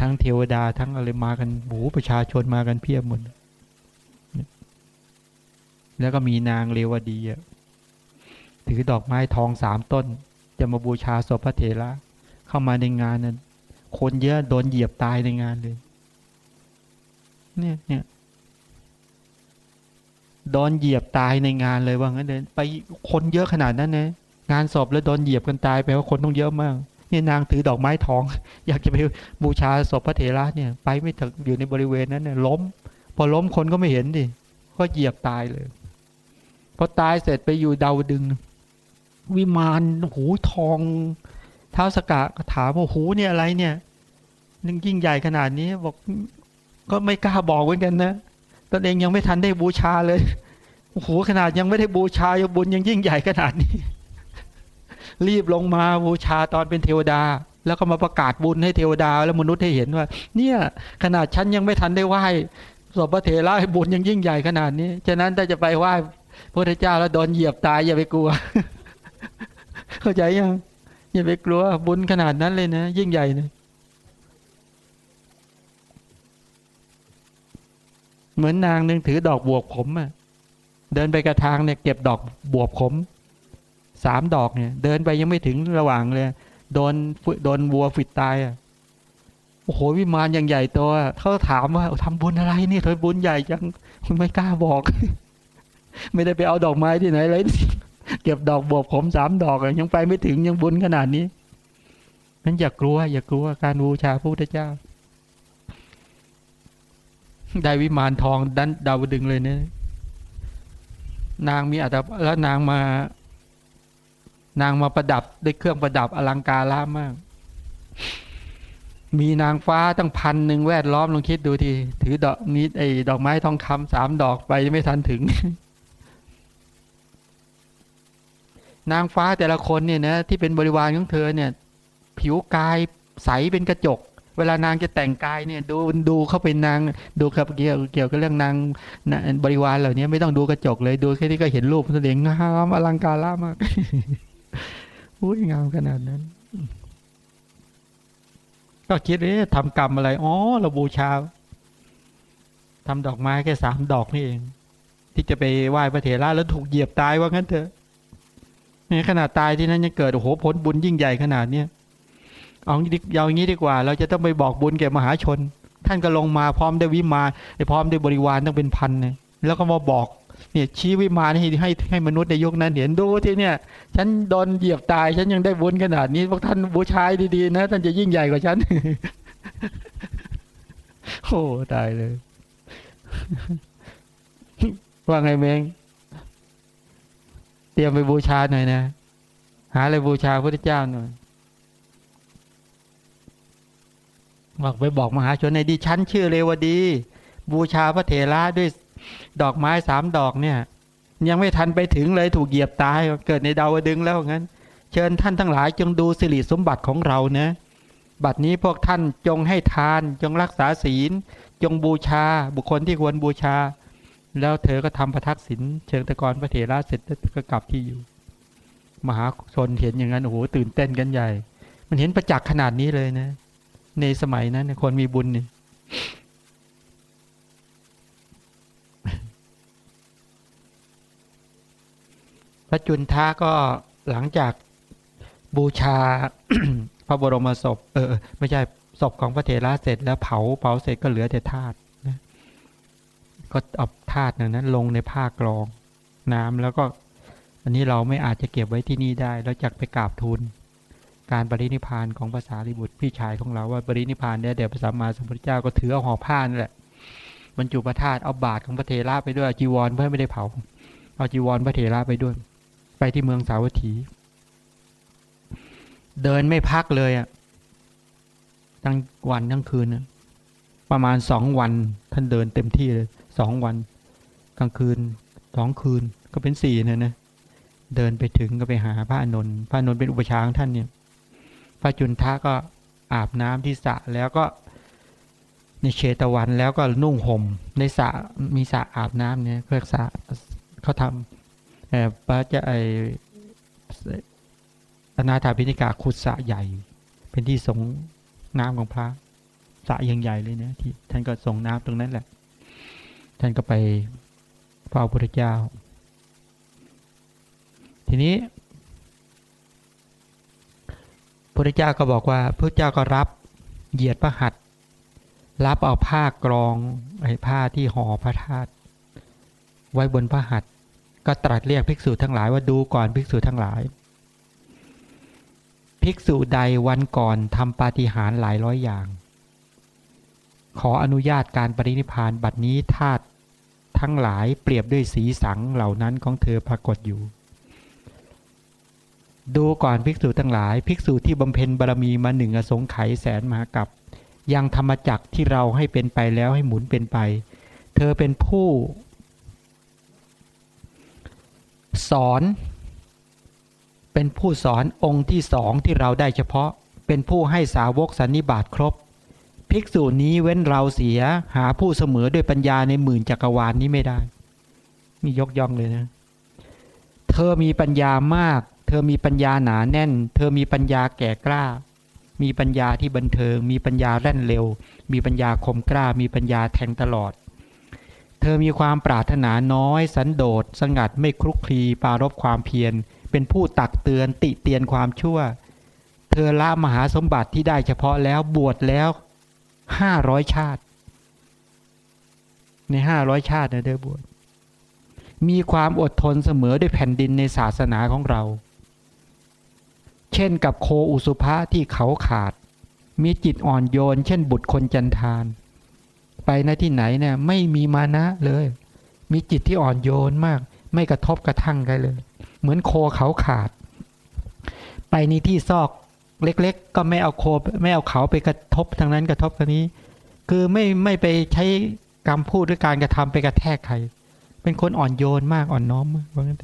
ทั้งเทวดาทั้งอะไรมากันโอ้ประชาชนมากันเพียบหมดแล้วก็มีนางเรวดีอะ ถือดอกไม้ทองสามต้น จะมาบูชาศพพระเถระเข้ามาในงานนั้นคนเยอะโดนเหยียบตายในงานเลย เนี่ยเนี่ยโดนเหยียบตายในงานเลยว่างั้นเลยไปคนเยอะขนาดนั้นนะงานศพแล้วโดนเหยียบกันตายแปลว่าคนต้องเยอะมากนี่นางถือดอกไม้ทอง อยากจะไปบูชาศพพระเถระเนี่ย ไปไม่ถึงอยู่ในบริเวณนั้นเนี่ยล้ม พอล้มคนก็ไม่เห็นดิก็เหยียบตายเลยพอตายเสร็จไปอยู่ดาวดึง วิมานหูทองเท้าสกะก็ถามว่าหูเนี่ยอะไรเนี่ยนึงยิ่งใหญ่ขนาดนี้ บอกก็ไม่กล้าบอกเหมือนกันนะตนเองยังไม่ทันได้บูชาเลยโอ้โหขนาดยังไม่ได้บูชายังบุญยังยิ่งใหญ่ขนาดนี้ รีบลงมาบูชาตอนเป็นเทวดา แล้วก็มาประกาศบุญให้เทวดา และมนุษย์ให้เห็นว่า เนี่ย ขนาดฉันยังไม่ทันได้ไหว้สพระเถระบุญยังยิ่งใหญ่ขนาดนี้ ฉะนั้นถ้าจะไปไหว้พระเจ้าแล้วโดนเหยียบตายอย่าไปกลัว เข้าใจยังอย่าไปกลัวบุญขนาดนั้นเลยนะ ยิ่งใหญ่นะเหมือนนางหนึ่งถือดอกบวบขมอะเดินไปกระทางเนี่ยเก็บดอกบวบขมสามดอกเนี่ย เดินไปยังไม่ถึงระหว่างเลย โดนโดนวัวฟิดตายอะโอ้โหวิมานยังใหญ่โตเขาถามว่าทำบุญอะไรนี่เธอบุญใหญ่จังไม่กล้าบอก ไม่ได้ไปเอาดอกไม้ที่ไหนเลย เก็บดอกบวบผมสามดอกยังไปไม่ถึงยังบุญขนาดนี้นั้นอย่ากลัว อย่ากลัวการบูชาพระพุทธเจ้า ได้วิมานทองดันดาวดึงเลยเนี่ยนางมีอัตแล้วนางมา นางมาประดับด้วยเครื่องประดับอลังการล้ามาก มีนางฟ้าตั้งพันหนึ่งแวดล้อมลองคิดดูทีถือดอกนี้ไอ้ดอกไม้ทองคำสามดอกไปไม่ทันถึง นางฟ้าแต่ละคนเนี่ยนะที่เป็นบริวารของเธอเนี่ย ผิวกายใสเป็นกระจก เวลานางจะแต่งกายเนี่ยดูดูเขาเป็นนางดูกับเกี่ยวเกี่ยวกับเรื่องนางบริวารเหล่านี้ไม่ต้องดูกระจกเลยดูแค่นี้ก็เห็นรูปแสดงงามอลังการล่ามากอุ้ยงามขนาดนั้น ก็คิดเอ๊ะทำกรรมอะไรอ๋อเราบูชาทำดอกไม้แค่สามดอกนี่เอง ที่จะไปไหว้พระเถระแล้วถูกเหยียบตายว่างั้นเถอะ ในขนาดตายที่นั้นยังเกิดโอ้โหผลบุญยิ่งใหญ่ขนาดเนี้ยเอาเอาอย่างนี้ดีกว่า เราจะต้องไปบอกบุญแก่มหาชน ท่านก็ลงมาพร้อมได้วิมานพร้อมได้บริวารต้องเป็นพันเนี่ยแล้วก็มาบอกเนี่ยชี้วิมานให้ให้ให้มนุษย์ในยุคนั้นเห็นดูที่เนี่ย ฉันโดนเหยียบตาย ฉันยังได้บุญขนาดนี้พวกท่านบูชายดีๆนะท่านจะยิ่งใหญ่กว่าฉันโอ้ตายเลย ว่าไงเมง รียมไปบูชาหน่อยนะ หาอะไรบูชาพระเจ้าหน่อยบอกไปบอกมหาชนในดิฉันชื่อเรวดี บูชาพระเถระด้วยดอกไม้สามดอกเนี่ย ยังไม่ทันไปถึงเลยถูกเหยียบตายเกิดในดาวดึงแล้วงั้น เชิญท่านทั้งหลายจงดูสิริสมบัติของเรานะบัดนี้พวกท่านจงให้ทาน จงรักษาศีล จงบูชา บุคคลที่ควรบูชา แล้วเธอก็ทำประทักษิณเชิงตะกรพระเถระเสร็จแล้วก็กลับที่อยู่ มหาชนเห็นอย่างนั้นโอ้โหตื่นเต้นกันใหญ่ มันเห็นประจักษ์ขนาดนี้เลยนะ ในสมัยนั้นคนมีบุญเนี่ยพระจุนท้าก็หลังจากบูชาพระบรมศพ เออ ไม่ใช่ศพของพระเถระเสร็จแล้วเผาเผาเสร็จก็เหลือแต่ธาตุ ก็เอาธาตุนั้นลงในผ้ากรองน้ำแล้วก็ อันนี้เราไม่อาจจะเก็บไว้ที่นี่ได้เราจักไปกราบทูลการปรินิพานของภาษาลิบุตรพี่ชายของเราว่าปรินิพานเนี่ยเดี๋ยวพระสัมมาสัมพุทธเจ้าก็ถือเอาห่อผ้านั่นแหละบรรจุพระธาตุเอาบาทของพระเทระไปด้วยจีวรเพื่อไม่ได้เผาเอาจีวรพระเทระไปด้วย ไปที่เมืองสาวัตถี เดินไม่พักเลยอะทั้งวันทั้งคืนประมาณสองวันท่านเดินเต็มที่เลย สองวัน กลางคืนสองคืนก็เป็นสี่นะนะเดินไปถึงก็ไปหาพระอานนท์พระอานนท์เป็นอุปชาของท่านเนี่ย พระจุนทะก็อาบน้ำที่สระแล้วก็ในเชตวันแล้วก็นุ่งห่มในสระมีสระอาบน้ำเนี่ยเรียกสระเขาทำเออพระจะไออนาถาพิณิกาขุดสระใหญ่ เป็นที่สงน้ำของพระสระยังใหญ่เลยเนี่ยที่ท่านก็ส่งน้ำตรงนั้นแหละ ท่านก็ไปเฝ้าพระเจ้า ทีนี้พระเจ้าก็บอกว่าพระเจ้าก็รับเหยียดพระหัตถ์รับเอาผ้ากรองไอ้ผ้าที่ห่อพระธาตุไว้บนพระหัตถ์ก็ตรัสเรียกภิกษุทั้งหลายว่าดูก่อนภิกษุทั้งหลาย ภิกษุใดวันก่อนทำปาฏิหาริย์หลายร้อยอย่าง ขออนุญาตการปรินิพานบัดนี้ธาตุ ทั้งหลายเปรียบด้วยสีสังเหล่านั้นของเธอปรากฏอยู่ ดูก่อนภิกษุทั้งหลาย ภิกษุที่บำเพ็ญบารมีมาหนึ่งอสงไขยแสนมหากับยังธรรมจักที่เราให้เป็นไปแล้วให้หมุนเป็นไป เธอเป็นผู้ สอน เป็นผู้สอนองค์ที่สองที่เราได้เฉพาะ เป็นผู้ให้สาวกสันนิบาตครบ ภิกษุนี้เว้นเราเสียหาผู้เสมอด้วยปัญญาในหมื่นจักรวาลนนี้ไม่ได้ มียกย่องเลยนะ เธอมีปัญญามาก เธอมีปัญญาหนาแน่น เธอมีปัญญาแก่กล้า มีปัญญาที่บันเทิง มีปัญญาแล่นเร็ว มีปัญญาคมกล้า มีปัญญาแทงตลอด เธอมีความปรารถนาน้อย สันโดษสงัดไม่คลุกคลีปารบความเพียร เป็นผู้ตักเตือนติเตียนความชั่ว เธอละมหาสมบัติที่ได้เฉพาะแล้วบวชแล้ว ห้าร้อยชาติ ในห้าร้อยชาตินะเธอบวชมีความอดทนเสมอด้วยแผ่นดินในศาสนาของเรา เช่นกับโคอุสุภะที่เขาขาด มีจิตอ่อนโยน เช่นบุตรคนจันทาน ไปในที่ไหนเนี่ยไม่มีมานะเลย มีจิตที่อ่อนโยนมาก ไม่กระทบกระทั่งกันเลย เหมือนโคเขาขาด ไปในที่ซอก เล็ก ๆ ก็ไม่เอาโคไม่เอาเขาไปกระทบทางนั้นกระทบทางนี้ คือไม่ไม่ไปใช้กรรพูดหรือการกระทำไปกระแทกใคร เป็นคนอ่อนโยนมากอ่อนน้อมมากว่างั้น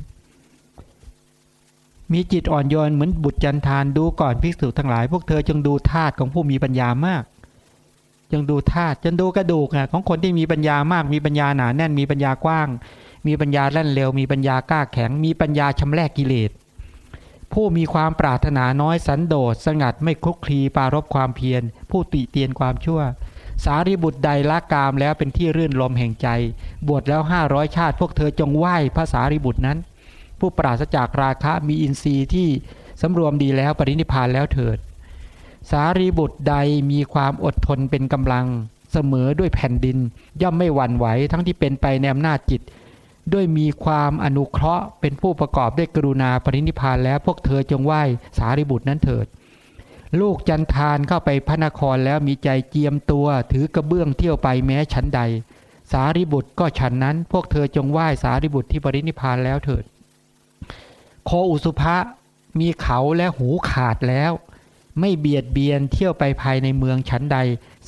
มีจิตอ่อนโยนเหมือนบุตรจันทานดูก่อนภิกษุทั้งหลาย พวกเธอจงดูธาตุของผู้มีปัญญามากจงดูธาตุจงดูกระดูกอะของคนที่มีปัญญามาก มีปัญญาหนาแน่นมีปัญญากว้าง มีปัญญาแล่นเร็ว มีปัญญากล้าแข็ง มีปัญญาชำแรกกิเลส ผู้มีความปรารถนาน้อยสันโดษสงัดไม่คลุกคลีปารบความเพียร ผู้ติเตียนความชั่ว สารีบุตรใดละกามแล้วเป็นที่รื่นลมแห่งใจ บวชแล้วห้าร้อยชาติ พวกเธอจงไหว้พระสารีบุตรนั้น ผู้ปราศจากราคะมีอินทรีย์ที่สำรวมดีแล้วปรินิพานแล้วเถิด สารีบุตรใดมีความอดทนเป็นกำลัง เสมอด้วยแผ่นดิน ย่อมไม่หวั่นไหวทั้งที่เป็นไปในอำนาจจิต ด้วยมีความอนุเคราะห์ เป็นผู้ประกอบด้วยกรุณาปรินิพานแล้วพวกเธอจงไหว้สารีบุตรนั้นเถิด ลูกจันทานเข้าไปพระนครแล้วมีใจเจียมตัว ถือกระเบื้องเที่ยวไปแม้ชั้นใด สารีบุตรก็ฉันนั้น พวกเธอจงไหว้สารีบุตรที่ปรินิพานแล้วเถิด โคอุสุภะมีเขาและหูขาดแล้ว ไม่เบียดเบียนเที่ยวไปภายในเมืองฉันใด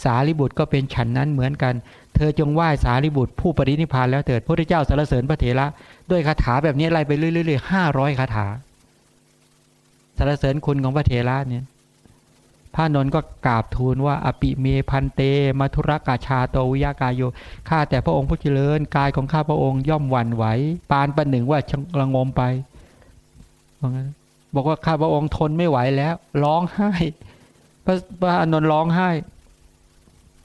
สารีบุตรก็เป็นฉันนั้นเหมือนกัน เธอจงไหว้สารีบุตรผู้ปรินิพานแล้วเถิดพระเจ้าสรรเสริญพระเถระด้วยคาถาแบบนี้ไล่ไปเรื่อยๆห้าร้อยคาถาสรรเสริญคุณของพระเถระเนี่ยพระนนท์ก็กราบทูลว่าอปิเมพันเตมัทุรกาชาโตวิยากายโยข้าแต่พระองค์ผู้เจริญกายของข้าพระองค์ย่อมหวั่นไหวปานประหนึ่งว่าชงระงมไปบอกงั้นบอกว่าข้าพระองค์ทนไม่ไหวแล้ว ร้องไห้พระพระอนนท์ร้องไห้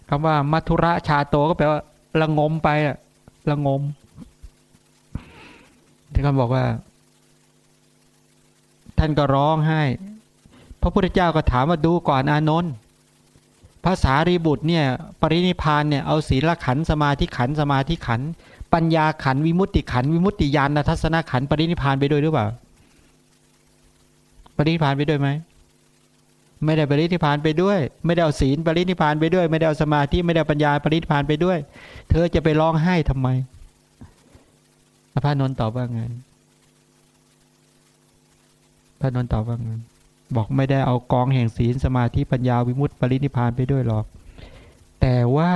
คำว่า มัทุระชาโตก็แปลว่าละงมไปอะละงม ที่เขาบอกว่า ท่านก็ร้องไห้ พระพุทธเจ้าก็ถามว่าดูก่อนอานนท์ภาษารีบุตรเนี่ย ปรินิพานเนี่ยเอาศีลขันสมาธิขันสมาธิขัน ปัญญาขันวิมุตติขันวิมุตติญาณทัศนขันปรินิพานไปด้วยหรือเปล่า ปรินิพานไปด้วยไหม ไม่ได้ปรินิพานไปด้วย ไม่ได้เอาศีลปรินิพานไปด้วย ไม่ได้เอาสมาธิไม่ได้ปัญญาปรินิพานไปด้วย เธอจะไปร้องไห้ทำไมพระนนท์ตอบว่าไงพระนนท์ตอบว่าไงบอกไม่ได้เอากองแห่งศีลสมาธิปัญญาวิมุตติปรินิพานไปด้วยหรอก แต่ว่า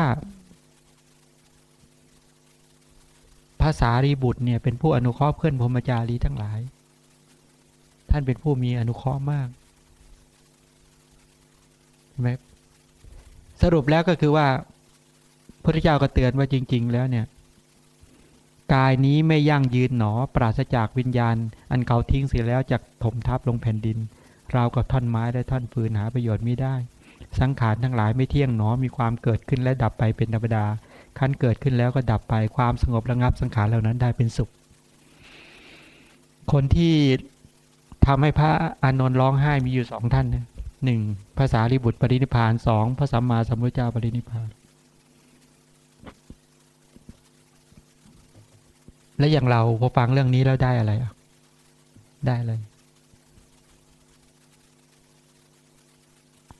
ภาษารีบุตรเนี่ยเป็นผู้อนุเคราะห์เพื่อนพรหมจารีทั้งหลาย ท่านเป็นผู้มีอนุเคราะห์มาก ไหมสรุปแล้วก็คือว่าพระเจ้าก็เตือนว่าจริง ๆ แล้วเนี่ย กายนี้ไม่ยั่งยืนหนอ ปราศจากวิญญาณ อันเขาทิ้งเสียแล้วจากถมทับลงแผ่นดิน ราวกับท่อนไม้และท่อนฟืนหาประโยชน์ไม่ได้ สังขารทั้งหลายไม่เที่ยงหนอมีความเกิดขึ้นและดับไปเป็นธรรมดาขั้นเกิดขึ้นแล้วก็ดับไปความสงบระงับสังขารเหล่านั้นได้เป็นสุข คนที่ทำให้พระอานนท์ร้องไห้มีอยู่สองท่านนะ หนึ่งภาษาลิบุตรปรินิพานสองพระสัมมาสัมพุทธเจ้าปรินิพาน และอย่างเราพอฟังเรื่องนี้แล้วได้อะไรอะ ได้เลย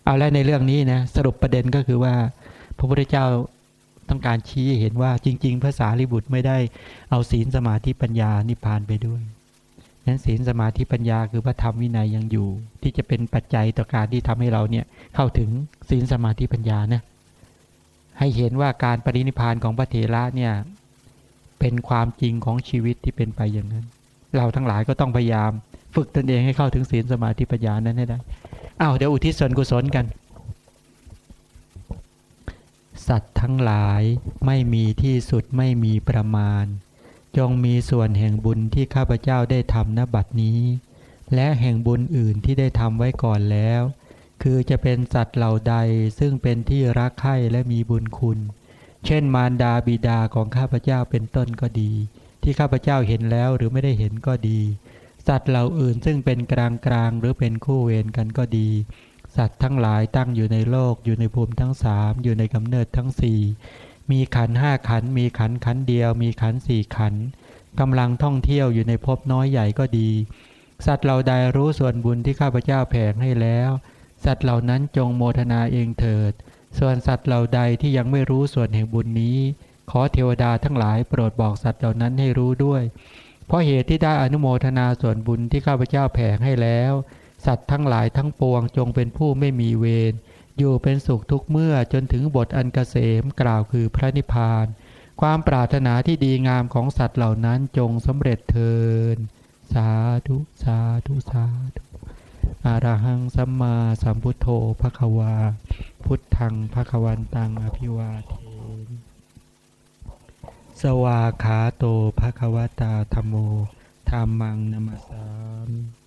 เอาแล้วในเรื่องนี้นะสรุปประเด็นก็คือว่า พระพุทธเจ้าต้องการชี้เห็นว่าจริง ๆ ภาษาลิบุตรไม่ได้เอาศีลสมาธิปัญญานิพานไปด้วย นั้นศีลสมาธิปัญญาคือพระธรรมวินัยยังอยู่ ที่จะเป็นปัจจัยต่อการที่ทำให้เราเนี่ยเข้าถึงศีลสมาธิปัญญานะให้เห็นว่าการปรินิพานของพระเถระเนี่ยเป็นความจริงของชีวิตที่เป็นไปอย่างนั้น เราทั้งหลายก็ต้องพยายามฝึกตนเองให้เข้าถึงศีลสมาธิปัญญานั้นให้ได้อ้าวเดี๋ยวอุทิศส่วนกุศลกัน สัตว์ทั้งหลายไม่มีที่สุดไม่มีประมาณ จงมีส่วนแห่งบุญที่ข้าพเจ้าได้ทำณบัดนี้ และแห่งบุญอื่นที่ได้ทำไว้ก่อนแล้ว คือจะเป็นสัตว์เหล่าใดซึ่งเป็นที่รักใคร่และมีบุญคุณ เช่นมารดาบิดาของข้าพเจ้าเป็นต้นก็ดี ที่ข้าพเจ้าเห็นแล้วหรือไม่ได้เห็นก็ดี สัตว์เหล่าอื่นซึ่งเป็นกลางกลางหรือเป็นคู่เวรกันก็ดี สัตว์ทั้งหลายตั้งอยู่ในโลกอยู่ในภูมิทั้งสามอยู่ในกำเนิดทั้งสี่ มีขันห้าขัน มีขันขันเดียว มีขันสี่ขันกำลังท่องเที่ยวอยู่ในภพน้อยใหญ่ก็ดี สัตว์เหล่าใดรู้ส่วนบุญที่ข้าพเจ้าแผ่ให้แล้ว สัตว์เหล่านั้นจงโมทนาเองเถิด ส่วนสัตว์เหล่าใดที่ยังไม่รู้ส่วนแห่งบุญนี้ ขอเทวดาทั้งหลายโปรดบอกสัตว์เหล่านั้นให้รู้ด้วย เพราะเหตุที่ได้อนุโมทนาส่วนบุญที่ข้าพเจ้าแผ่ให้แล้ว สัตว์ทั้งหลายทั้งปวงจงเป็นผู้ไม่มีเวร อยู่เป็นสุขทุกเมื่อจนถึงบทอันกเกษมกล่าวคือพระนิพพาน ความปรารถนาที่ดีงามของสัตว์เหล่านั้นจงสำเร็จเทิน สาธุ สาธุ สาธุอาระหังสัมมาสัมพุทโธภควา พุทธังภควันตังอภิวาเทสวาขาโตภควตาธรรมโมธรรมังนัมสาม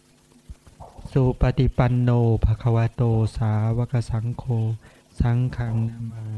สุปฏิปันโนภควโตสาวกสังโฆ สังขังนามา